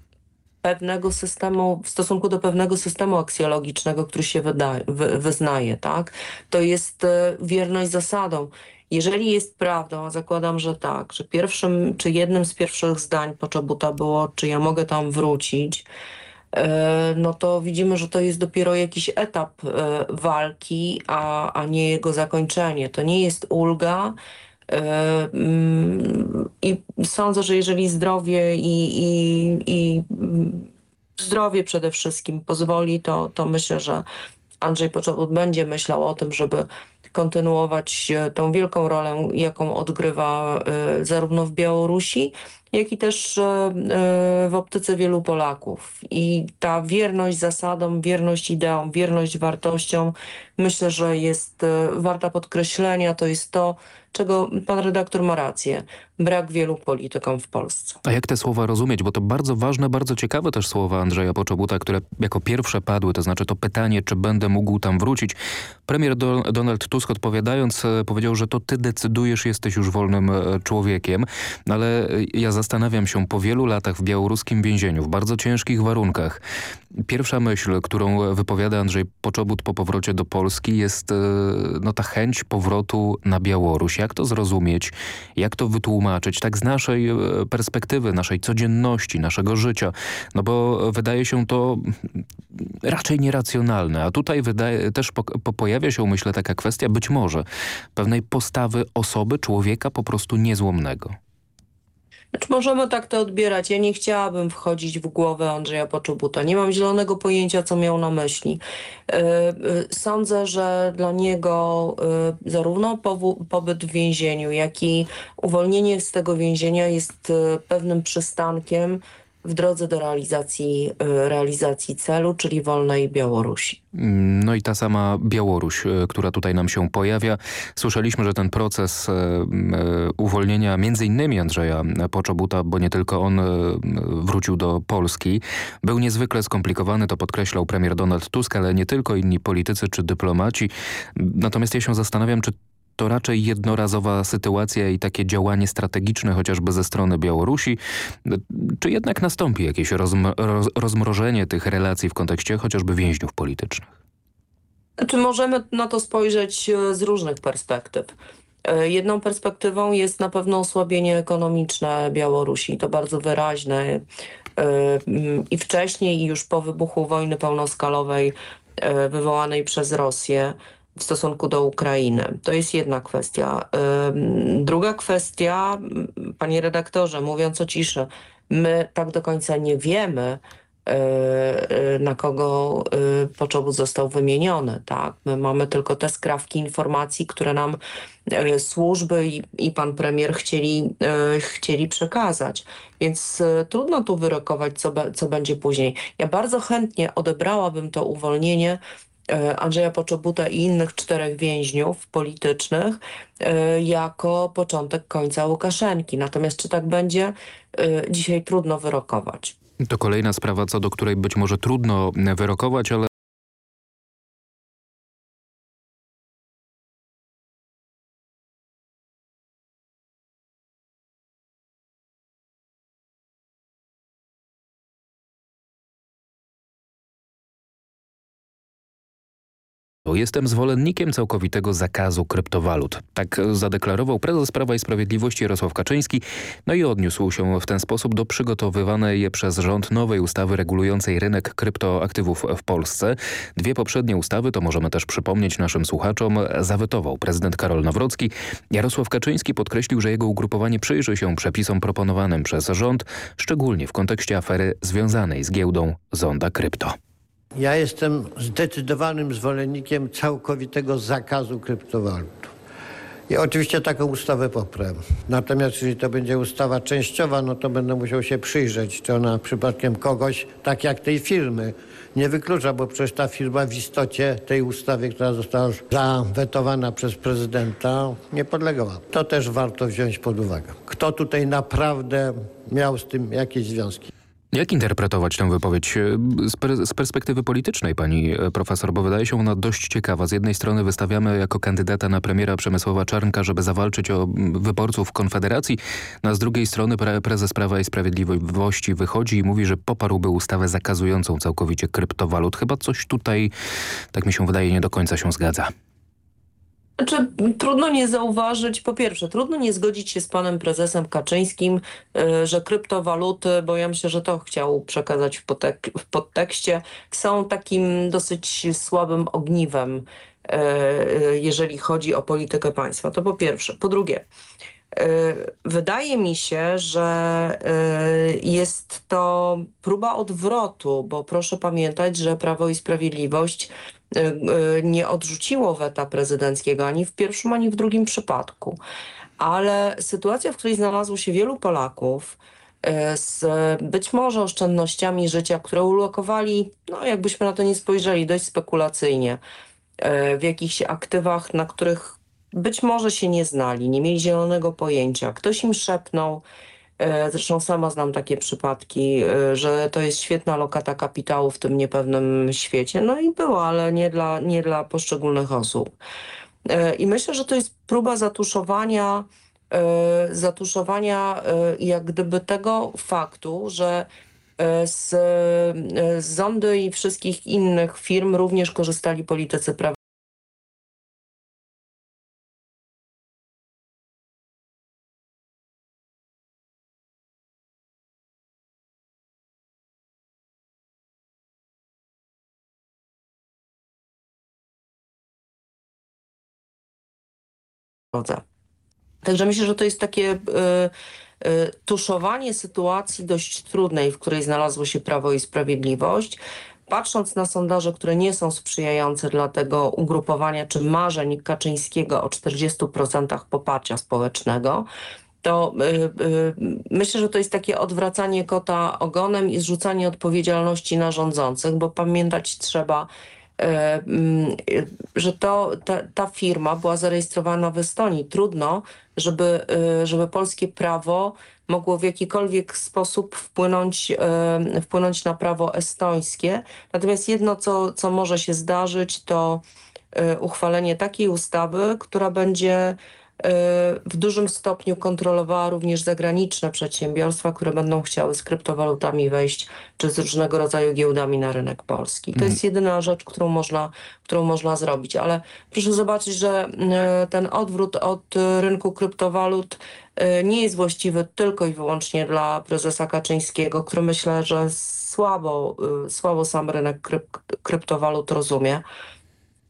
pewnego systemu, w stosunku do pewnego systemu aksjologicznego, który się wy, wyznaje. Tak? To jest y, wierność zasadom. Jeżeli jest prawdą, a zakładam, że tak, że pierwszym, czy jednym z pierwszych zdań Poczobuta było, czy ja mogę tam wrócić, e, no to widzimy, że to jest dopiero jakiś etap e, walki, a, a nie jego zakończenie. To nie jest ulga, e, mm, i sądzę, że jeżeli zdrowie i, i, i zdrowie przede wszystkim pozwoli, to, to myślę, że Andrzej Poczobut będzie myślał o tym, żeby kontynuować e, tą wielką rolę, jaką odgrywa e, zarówno w Białorusi, jak i też e, w optyce wielu Polaków. I ta wierność zasadom, wierność ideom, wierność wartościom myślę, że jest warta podkreślenia. To jest to, czego pan redaktor ma rację. Brak wielu politykom w Polsce.
A jak te słowa rozumieć? Bo to bardzo ważne, bardzo ciekawe też słowa Andrzeja Poczobuta, które jako pierwsze padły, to znaczy to pytanie, czy będę mógł tam wrócić. Premier Do Donald Tusk odpowiadając e, powiedział, że to ty decydujesz, jesteś już wolnym e, człowiekiem, ale e, ja zastanawiam się po wielu latach w białoruskim więzieniu, w bardzo ciężkich warunkach. Pierwsza myśl, którą wypowiada Andrzej Poczobut po powrocie do Polski jest no, ta chęć powrotu na Białoruś. Jak to zrozumieć? Jak to wytłumaczyć? Tak z naszej perspektywy, naszej codzienności, naszego życia. No bo wydaje się to raczej nieracjonalne. A tutaj wydaje, też po, po, pojawia się, myślę, taka kwestia być może pewnej postawy osoby, człowieka po prostu niezłomnego.
Znaczy możemy tak to odbierać. Ja nie chciałabym wchodzić w głowę Andrzeja Poczobuta. Nie mam zielonego pojęcia, co miał na myśli. E, e, sądzę, że dla niego e, zarówno pobyt w więzieniu, jak i uwolnienie z tego więzienia jest pewnym przystankiem w drodze do realizacji, y, realizacji celu, czyli wolnej Białorusi.
No i ta sama Białoruś, y, która tutaj nam się pojawia. Słyszeliśmy, że ten proces y, uwolnienia między innymi Andrzeja Poczobuta, bo nie tylko on wrócił do Polski, był niezwykle skomplikowany, to podkreślał premier Donald Tusk, ale nie tylko inni politycy czy dyplomaci. Natomiast ja się zastanawiam, czy to raczej jednorazowa sytuacja i takie działanie strategiczne chociażby ze strony Białorusi? Czy jednak nastąpi jakieś rozm roz rozmrożenie tych relacji w kontekście chociażby więźniów politycznych?
Czy możemy na to spojrzeć e, z różnych perspektyw? E, jedną perspektywą jest na pewno osłabienie ekonomiczne Białorusi. To bardzo wyraźne e, i wcześniej, i już po wybuchu wojny pełnoskalowej wywołanej przez Rosję w stosunku do Ukrainy. To jest jedna kwestia. Druga kwestia, panie redaktorze, mówiąc o ciszy, my tak do końca nie wiemy, e, e, na kogo e, Poczobut został wymieniony. Tak? My mamy tylko te skrawki informacji, które nam służby i, i pan premier chcieli, chcieli przekazać. Więc trudno tu wyrokować, co, be, co będzie później. Ja bardzo chętnie odebrałabym to uwolnienie Andrzeja Poczobuta i innych czterech więźniów politycznych e, jako początek końca Łukaszenki. Natomiast czy tak będzie, e, dzisiaj trudno wyrokować.
To kolejna sprawa, co do której być może trudno wyrokować, ale Jestem zwolennikiem całkowitego zakazu kryptowalut. Tak zadeklarował prezes Prawa i Sprawiedliwości Jarosław Kaczyński, no i odniósł się w ten sposób do przygotowywanej przez rząd nowej ustawy regulującej rynek kryptoaktywów w Polsce. Dwie poprzednie ustawy, to możemy też przypomnieć naszym słuchaczom, zawetował prezydent Karol Nawrocki. Jarosław Kaczyński podkreślił, że jego ugrupowanie przyjrzy się przepisom proponowanym przez rząd, szczególnie w kontekście afery związanej z giełdą Zonda Krypto.
Ja jestem zdecydowanym zwolennikiem całkowitego zakazu kryptowalut. I oczywiście taką ustawę poprę. Natomiast jeżeli to będzie ustawa częściowa, no to będę musiał się przyjrzeć, czy ona przypadkiem kogoś, tak jak tej firmy, nie wyklucza, bo przecież ta firma w istocie tej ustawy, która została zawetowana przez prezydenta, nie podlegała. To też warto wziąć pod uwagę. Kto tutaj naprawdę miał z tym jakieś związki?
Jak interpretować tę wypowiedź e, z, per z, perspektywy politycznej, pani e, profesor, bo wydaje się ona dość ciekawa. Z jednej strony wystawiamy jako kandydata na premiera Przemysława Czarnka, żeby zawalczyć o wyborców Konfederacji, no a z drugiej strony pre prezes Prawa i Sprawiedliwości wychodzi i mówi, że poparłby ustawę zakazującą całkowicie kryptowalut. Chyba coś tutaj, tak mi się wydaje, nie do końca się zgadza.
Znaczy, trudno nie zauważyć, po pierwsze, trudno nie zgodzić się z panem prezesem Kaczyńskim, y, że kryptowaluty, bo ja myślę, że to chciał przekazać w, podtek w podtekście, są takim dosyć słabym ogniwem, y, y, jeżeli chodzi o politykę państwa. To po pierwsze. Po drugie, Wydaje mi się, że jest to próba odwrotu, bo proszę pamiętać, że Prawo i Sprawiedliwość y, nie odrzuciło weta prezydenckiego ani w pierwszym, ani w drugim przypadku. Ale sytuacja, w której znalazło się wielu Polaków, z być może oszczędnościami życia, które ulokowali, no jakbyśmy na to nie spojrzeli, dość spekulacyjnie, w jakichś aktywach, na których być może się nie znali, nie mieli zielonego pojęcia. Ktoś im szepnął, e, zresztą sama znam takie przypadki, e, że to jest świetna lokata kapitału w tym niepewnym świecie. No i była, ale nie dla, nie dla poszczególnych osób. E, I myślę, że to jest próba zatuszowania, zatuszowania jak gdyby tego faktu, że z, z Zondy i wszystkich innych firm również korzystali politycy prawa. Także myślę, że to jest takie y, y, tuszowanie sytuacji dość trudnej, w której znalazło się Prawo i Sprawiedliwość. Patrząc na sondaże, które nie są sprzyjające dla tego ugrupowania czy marzeń Kaczyńskiego o 40% poparcia społecznego, to y, myślę, że to jest takie odwracanie kota ogonem i zrzucanie odpowiedzialności na rządzących, bo pamiętać trzeba, E, że to, ta, ta firma była zarejestrowana w Estonii. Trudno, żeby, e, żeby polskie prawo mogło w jakikolwiek sposób wpłynąć, e, wpłynąć na prawo estońskie. Natomiast jedno, co, co może się zdarzyć, to uchwalenie takiej ustawy, która będzie w dużym stopniu kontrolowała również zagraniczne przedsiębiorstwa, które będą chciały z kryptowalutami wejść, czy z różnego rodzaju giełdami na rynek polski. To jest mhm. jedyna rzecz, którą można, którą można zrobić. Ale proszę zobaczyć, że e, ten odwrót od rynku kryptowalut e, nie jest właściwy tylko i wyłącznie dla prezesa Kaczyńskiego, który myślę, że słabo, słabo sam rynek kryp kryptowalut rozumie.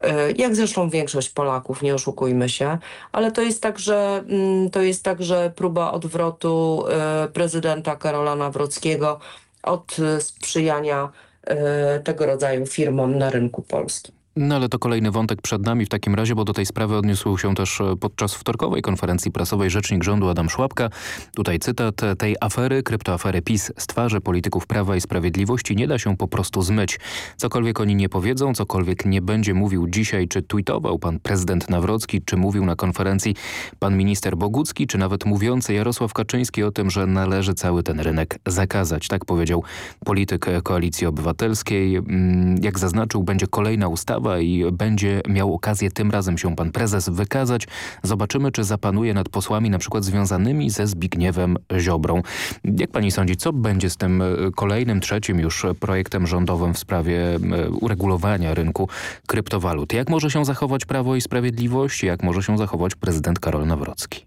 E, jak zresztą większość Polaków, nie oszukujmy się, ale to jest także, mm, to jest także próba odwrotu e, prezydenta Karola Nawrockiego od sprzyjania e, tego rodzaju firmom na rynku polskim.
No ale to kolejny wątek przed nami w takim razie, bo do tej sprawy odniósł się też e, podczas wtorkowej konferencji prasowej rzecznik rządu Adam Szłapka. Tutaj cytat tej afery, kryptoafery PiS z twarzy polityków Prawa i Sprawiedliwości nie da się po prostu zmyć. Cokolwiek oni nie powiedzą, cokolwiek nie będzie mówił dzisiaj, czy tweetował pan prezydent Nawrocki, czy mówił na konferencji pan minister Bogucki, czy nawet mówiący Jarosław Kaczyński o tym, że należy cały ten rynek zakazać. Tak powiedział polityk Koalicji Obywatelskiej. Mm, jak zaznaczył, będzie kolejna ustawa, i będzie miał okazję tym razem się pan prezes wykazać. Zobaczymy, czy zapanuje nad posłami na przykład związanymi ze Zbigniewem Ziobrą. Jak pani sądzi, co będzie z tym e, kolejnym, trzecim już projektem rządowym w sprawie e, uregulowania rynku kryptowalut? Jak może się zachować Prawo i Sprawiedliwość? Jak może się zachować prezydent Karol Nawrocki?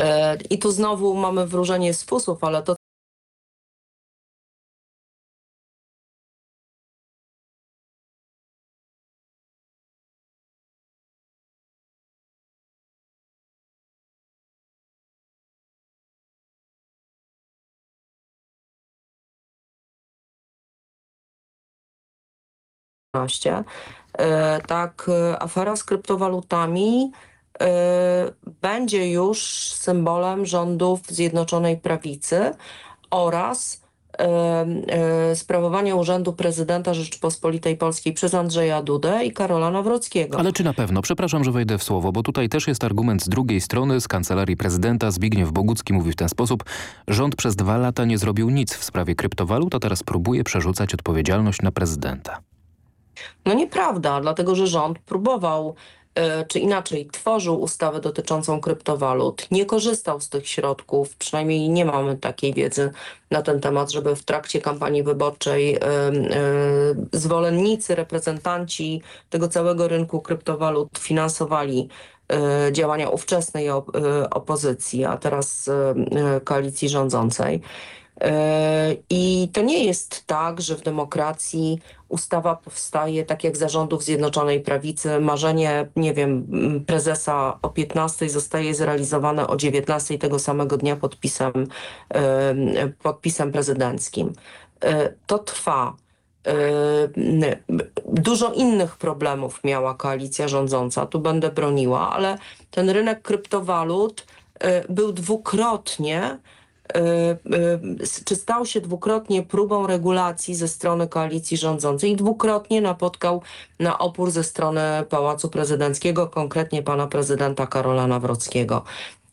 E, I tu znowu mamy wróżenie z fusów, ale to tak e, afera z kryptowalutami e, będzie już symbolem rządów Zjednoczonej Prawicy oraz sprawowania urzędu prezydenta Rzeczypospolitej Polskiej przez Andrzeja Dudę i Karola Nawrockiego.
Ale czy na pewno? Przepraszam, że wejdę w słowo, bo tutaj też jest argument z drugiej strony, z kancelarii prezydenta. Zbigniew Bogucki mówi w ten sposób, rząd przez dwa lata nie zrobił nic w sprawie kryptowalut, a teraz próbuje przerzucać odpowiedzialność na prezydenta.
No nieprawda, dlatego że rząd próbował e, czy inaczej tworzył ustawę dotyczącą kryptowalut, nie korzystał z tych środków, przynajmniej nie mamy takiej wiedzy na ten temat, żeby w trakcie kampanii wyborczej e, e, zwolennicy, reprezentanci tego całego rynku kryptowalut finansowali działania ówczesnej opozycji, a teraz koalicji rządzącej. I to nie jest tak, że w demokracji ustawa powstaje tak jak zarządów Zjednoczonej Prawicy. Marzenie, nie wiem, prezesa o 15 zostaje zrealizowane o 19 tego samego dnia podpisem, podpisem prezydenckim. E, to trwa. E, dużo innych problemów miała koalicja rządząca, tu będę broniła, ale ten rynek kryptowalut e, był dwukrotnie czy stał się dwukrotnie próbą regulacji ze strony koalicji rządzącej i dwukrotnie napotkał na opór ze strony Pałacu Prezydenckiego, konkretnie pana prezydenta Karola Nawrockiego.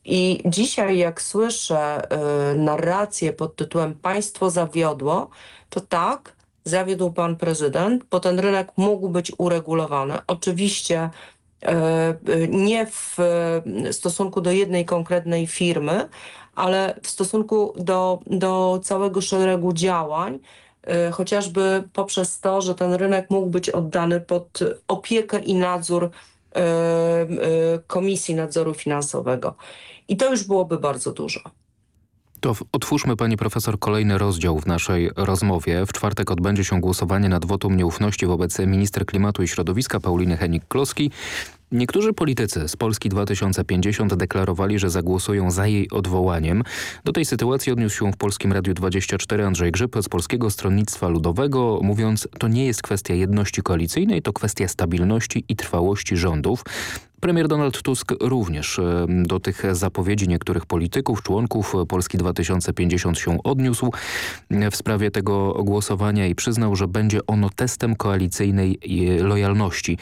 I dzisiaj jak słyszę narrację pod tytułem państwo zawiodło, to tak, zawiódł pan prezydent, bo ten rynek mógł być uregulowany. Oczywiście nie w stosunku do jednej konkretnej firmy, ale w stosunku do, do całego szeregu działań, y, chociażby poprzez to, że ten rynek mógł być oddany pod opiekę i nadzór y, y, Komisji Nadzoru Finansowego. I to już byłoby bardzo dużo.
To otwórzmy pani profesor kolejny rozdział w naszej rozmowie. W czwartek odbędzie się głosowanie nad wotum nieufności wobec minister klimatu i środowiska Pauliny Henik-Kloski. Niektórzy politycy z Polski 2050 deklarowali, że zagłosują za jej odwołaniem. Do tej sytuacji odniósł się w Polskim Radiu 24 Andrzej Grzyb z Polskiego Stronnictwa Ludowego, mówiąc, to nie jest kwestia jedności koalicyjnej, to kwestia stabilności i trwałości rządów. Premier Donald Tusk również e, do tych zapowiedzi niektórych polityków, członków Polski 2050 się odniósł w sprawie tego głosowania i przyznał, że będzie ono testem koalicyjnej lojalności.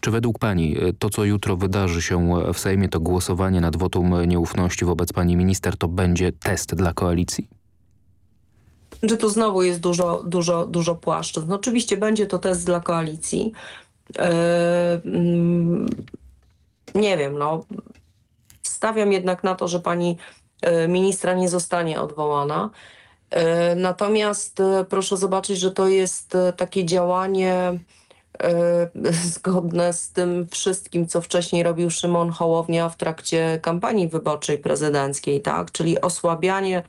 Czy według pani e, to, co jutro wydarzy się w Sejmie, to głosowanie nad wotum nieufności wobec pani minister, to będzie test dla koalicji?
Że tu znowu jest dużo, dużo, dużo płaszczyzn. Oczywiście będzie to test dla koalicji. Nie wiem, no stawiam jednak na to, że pani e, ministra nie zostanie odwołana. E, natomiast e, proszę zobaczyć, że to jest takie działanie zgodne z tym wszystkim, co wcześniej robił Szymon Hołownia w trakcie kampanii wyborczej prezydenckiej, tak? Czyli osłabianie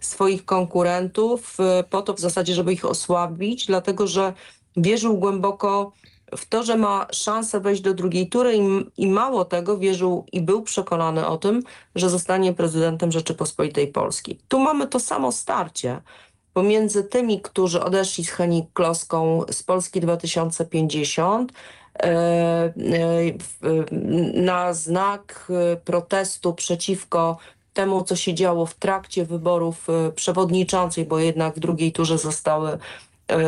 swoich konkurentów po to w zasadzie, żeby ich osłabić, dlatego że wierzył głęboko w to, że ma szansę wejść do drugiej tury i, i, mało tego wierzył i był przekonany o tym, że zostanie prezydentem Rzeczypospolitej Polskiej. Tu mamy to samo starcie pomiędzy tymi, którzy odeszli z Henik Kloską z Polski 2050 e, e, na znak protestu przeciwko temu, co się działo w trakcie wyborów e, przewodniczącej, bo jednak w drugiej turze zostały,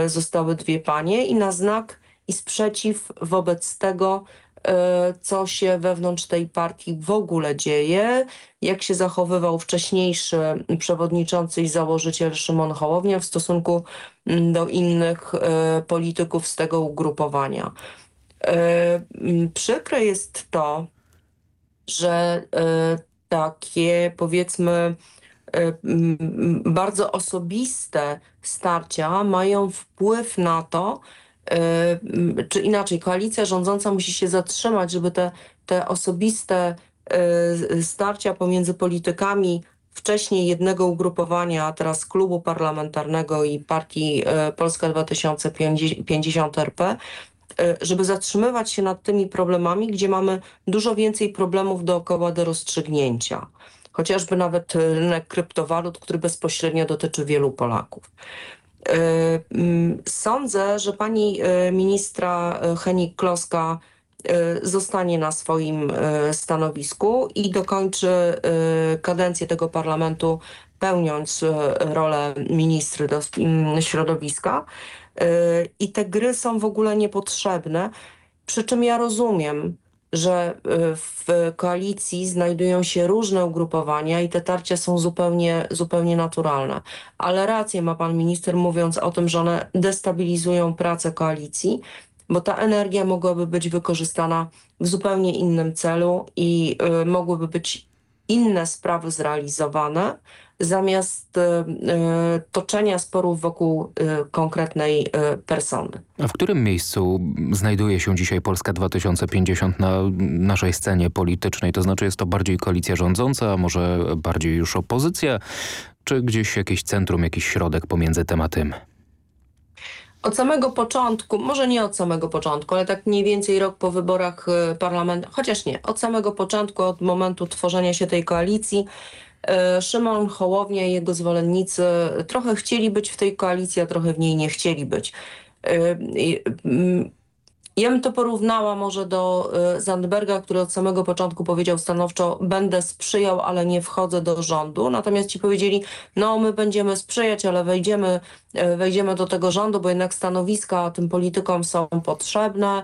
zostały dwie panie i na znak i sprzeciw wobec tego, e, co się wewnątrz tej partii w ogóle dzieje, jak się zachowywał wcześniejszy przewodniczący i założyciel Szymon Hołownia w stosunku mm, do innych e, polityków z tego ugrupowania. E, przykre jest to, że takie powiedzmy bardzo osobiste starcia mają wpływ na to, czy inaczej, koalicja rządząca musi się zatrzymać, żeby te, te osobiste y, starcia pomiędzy politykami wcześniej jednego ugrupowania, a teraz klubu parlamentarnego i partii y, Polska 2050 RP, żeby zatrzymywać się nad tymi problemami, gdzie mamy dużo więcej problemów dookoła do rozstrzygnięcia. Chociażby nawet rynek kryptowalut, który bezpośrednio dotyczy wielu Polaków. E, mm, sądzę, że pani e, ministra e, Henik-Kloska zostanie na swoim stanowisku i dokończy kadencję tego parlamentu pełniąc rolę ministry do mm, środowiska. I te gry są w ogóle niepotrzebne. Przy czym ja rozumiem, że y, w koalicji znajdują się różne ugrupowania i te tarcia są zupełnie, zupełnie naturalne. Ale rację ma pan minister mówiąc o tym, że one destabilizują pracę koalicji, bo ta energia mogłaby być wykorzystana w zupełnie innym celu i y, mogłyby być inne sprawy zrealizowane, zamiast e, e, toczenia sporów wokół e, konkretnej persony.
A w którym miejscu znajduje się dzisiaj Polska 2050 na naszej scenie politycznej? To znaczy jest to bardziej koalicja rządząca, a może bardziej już opozycja, czy gdzieś jakieś centrum, jakiś środek pomiędzy tematem?
Od samego początku, może nie od samego początku, ale tak mniej więcej rok po wyborach parlamentu, chociaż nie, od samego początku, od momentu tworzenia się tej koalicji, Szymon Hołownia i jego zwolennicy trochę chcieli być w tej koalicji, a trochę w niej nie chcieli być. Ja bym to porównała może do y, Zandberga, który od samego początku powiedział stanowczo, będę sprzyjał, ale nie wchodzę do rządu. Natomiast ci powiedzieli, no my będziemy sprzyjać, ale wejdziemy, y, wejdziemy do tego rządu, bo jednak stanowiska tym politykom są potrzebne.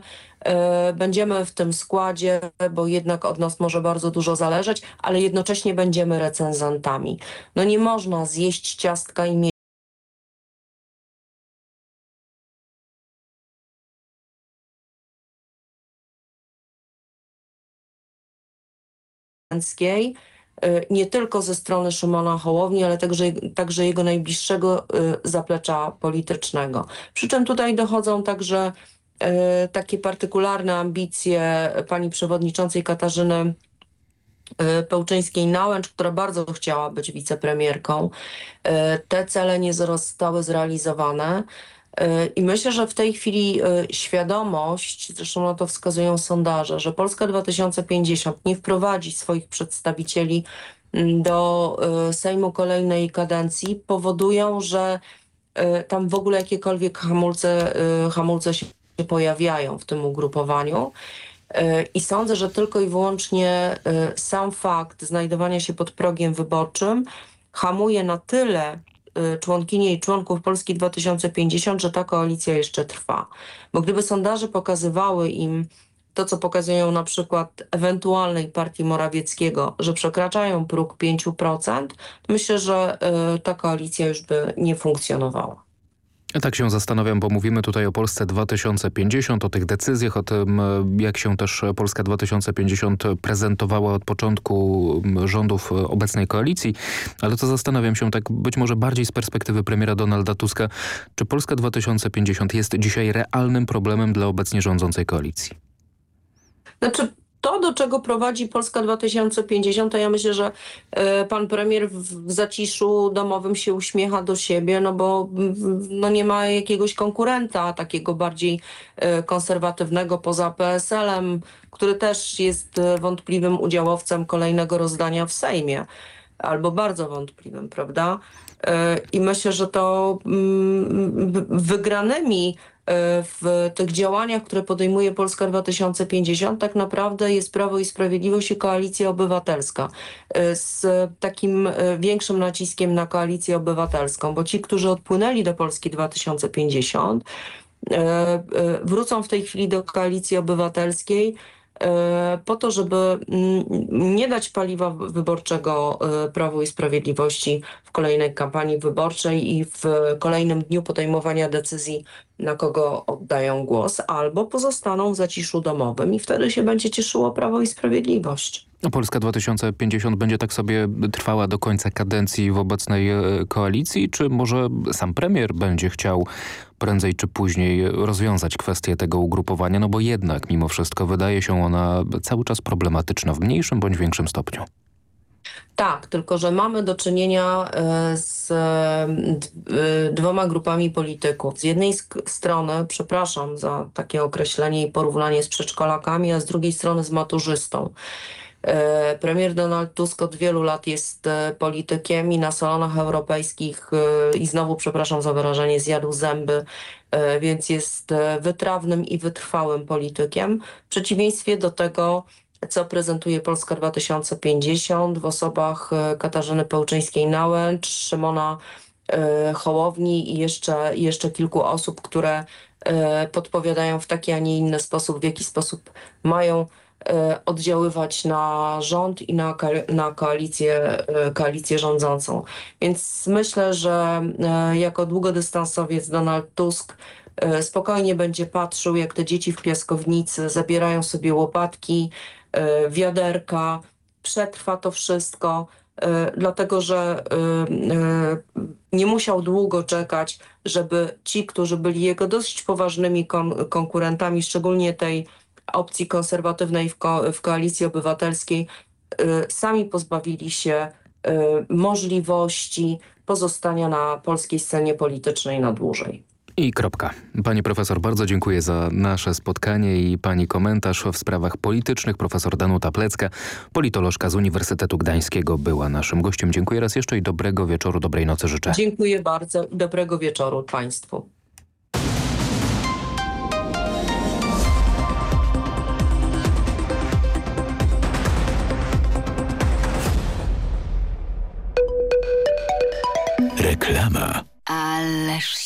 Y, będziemy w tym składzie, bo jednak od nas może bardzo dużo zależeć, ale jednocześnie będziemy recenzentami. No nie można zjeść ciastka i mieć y, nie tylko ze strony Szymona Hołowni, ale także, także jego najbliższego y, zaplecza politycznego. Przy czym tutaj dochodzą także y, takie partykularne ambicje pani przewodniczącej Katarzyny Pełczyńskiej-Nałęcz, która bardzo chciała być wicepremierką. Te cele nie zostały zrealizowane. I myślę, że w tej chwili świadomość, zresztą na to wskazują sondaże, że Polska 2050 nie wprowadzi swoich przedstawicieli do Sejmu kolejnej kadencji, powodują, że tam w ogóle jakiekolwiek hamulce, hamulce się pojawiają w tym ugrupowaniu. I sądzę, że tylko i wyłącznie sam fakt znajdowania się pod progiem wyborczym hamuje na tyle członkinie i członków Polski 2050, że ta koalicja jeszcze trwa. Bo gdyby sondaże pokazywały im to, co pokazują na przykład ewentualnej partii Morawieckiego, że przekraczają próg 5%, myślę, że ta koalicja już by nie funkcjonowała.
Tak się zastanawiam, bo mówimy tutaj o Polsce 2050, o tych decyzjach, o tym jak się też Polska 2050 prezentowała od początku rządów obecnej koalicji, ale to zastanawiam się tak być może bardziej z perspektywy premiera Donalda Tuska, czy Polska 2050 jest dzisiaj realnym problemem dla obecnie rządzącej koalicji?
Znaczy to, do czego prowadzi Polska 2050, to ja myślę, że pan premier w zaciszu domowym się uśmiecha do siebie, no bo no nie ma jakiegoś konkurenta takiego bardziej konserwatywnego poza PSL-em, który też jest wątpliwym udziałowcem kolejnego rozdania w Sejmie. Albo bardzo wątpliwym, prawda? I myślę, że to wygranymi w tych działaniach, które podejmuje Polska 2050 tak naprawdę jest Prawo i Sprawiedliwość i Koalicja Obywatelska z takim większym naciskiem na Koalicję Obywatelską, bo ci, którzy odpłynęli do Polski 2050 wrócą w tej chwili do Koalicji Obywatelskiej po to, żeby nie dać paliwa wyborczego Prawu i Sprawiedliwości w kolejnej kampanii wyborczej i w kolejnym dniu podejmowania decyzji, na kogo oddają głos, albo pozostaną w zaciszu domowym i wtedy się będzie cieszyło Prawo i Sprawiedliwość.
Polska 2050 będzie tak sobie trwała do końca kadencji w obecnej koalicji, czy może sam premier będzie chciał prędzej czy później rozwiązać kwestię tego ugrupowania, no bo jednak mimo wszystko wydaje się ona cały czas problematyczna w mniejszym bądź większym stopniu.
Tak, tylko że mamy do czynienia z dwoma grupami polityków. Z jednej strony, przepraszam za takie określenie i porównanie z przedszkolakami, a z drugiej strony z maturzystą. Premier Donald Tusk od wielu lat jest politykiem i na salonach europejskich i znowu przepraszam za wyrażenie, zjadł zęby, więc jest wytrawnym i wytrwałym politykiem. W przeciwieństwie do tego, co prezentuje Polska 2050 w osobach Katarzyny Pełczyńskiej-Nałęcz, Szymona Hołowni i jeszcze, jeszcze kilku osób, które podpowiadają w taki, a nie inny sposób, w jaki sposób mają oddziaływać na rząd i na, na koalicję, koalicję rządzącą. Więc myślę, że jako długodystansowiec Donald Tusk spokojnie będzie patrzył, jak te dzieci w piaskownicy zabierają sobie łopatki, wiaderka, przetrwa to wszystko, dlatego że nie musiał długo czekać, żeby ci, którzy byli jego dość poważnymi kon konkurentami, szczególnie tej opcji konserwatywnej w, ko w koalicji obywatelskiej, sami pozbawili się możliwości pozostania na polskiej scenie politycznej na dłużej.
I kropka. Pani profesor, bardzo dziękuję za nasze spotkanie i pani komentarz w sprawach politycznych. Profesor Danuta Plecka, politolożka z Uniwersytetu Gdańskiego była naszym gościem. Dziękuję raz jeszcze i dobrego wieczoru, dobrej nocy życzę.
Dziękuję bardzo dobrego wieczoru państwu.
Reklama.
Ależ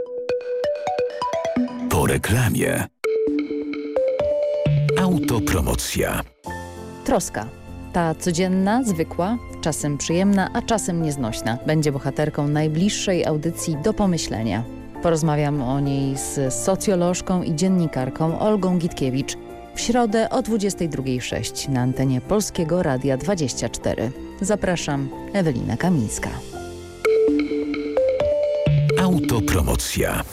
Reklamie. Autopromocja.
Troska. Ta codzienna, zwykła, czasem przyjemna, a czasem nieznośna. Będzie bohaterką najbliższej audycji do pomyślenia. Porozmawiam o niej z socjolożką i dziennikarką Olgą Gitkiewicz w środę o 22.06 na antenie Polskiego Radia 24. Zapraszam, Ewelina Kamińska.
Autopromocja.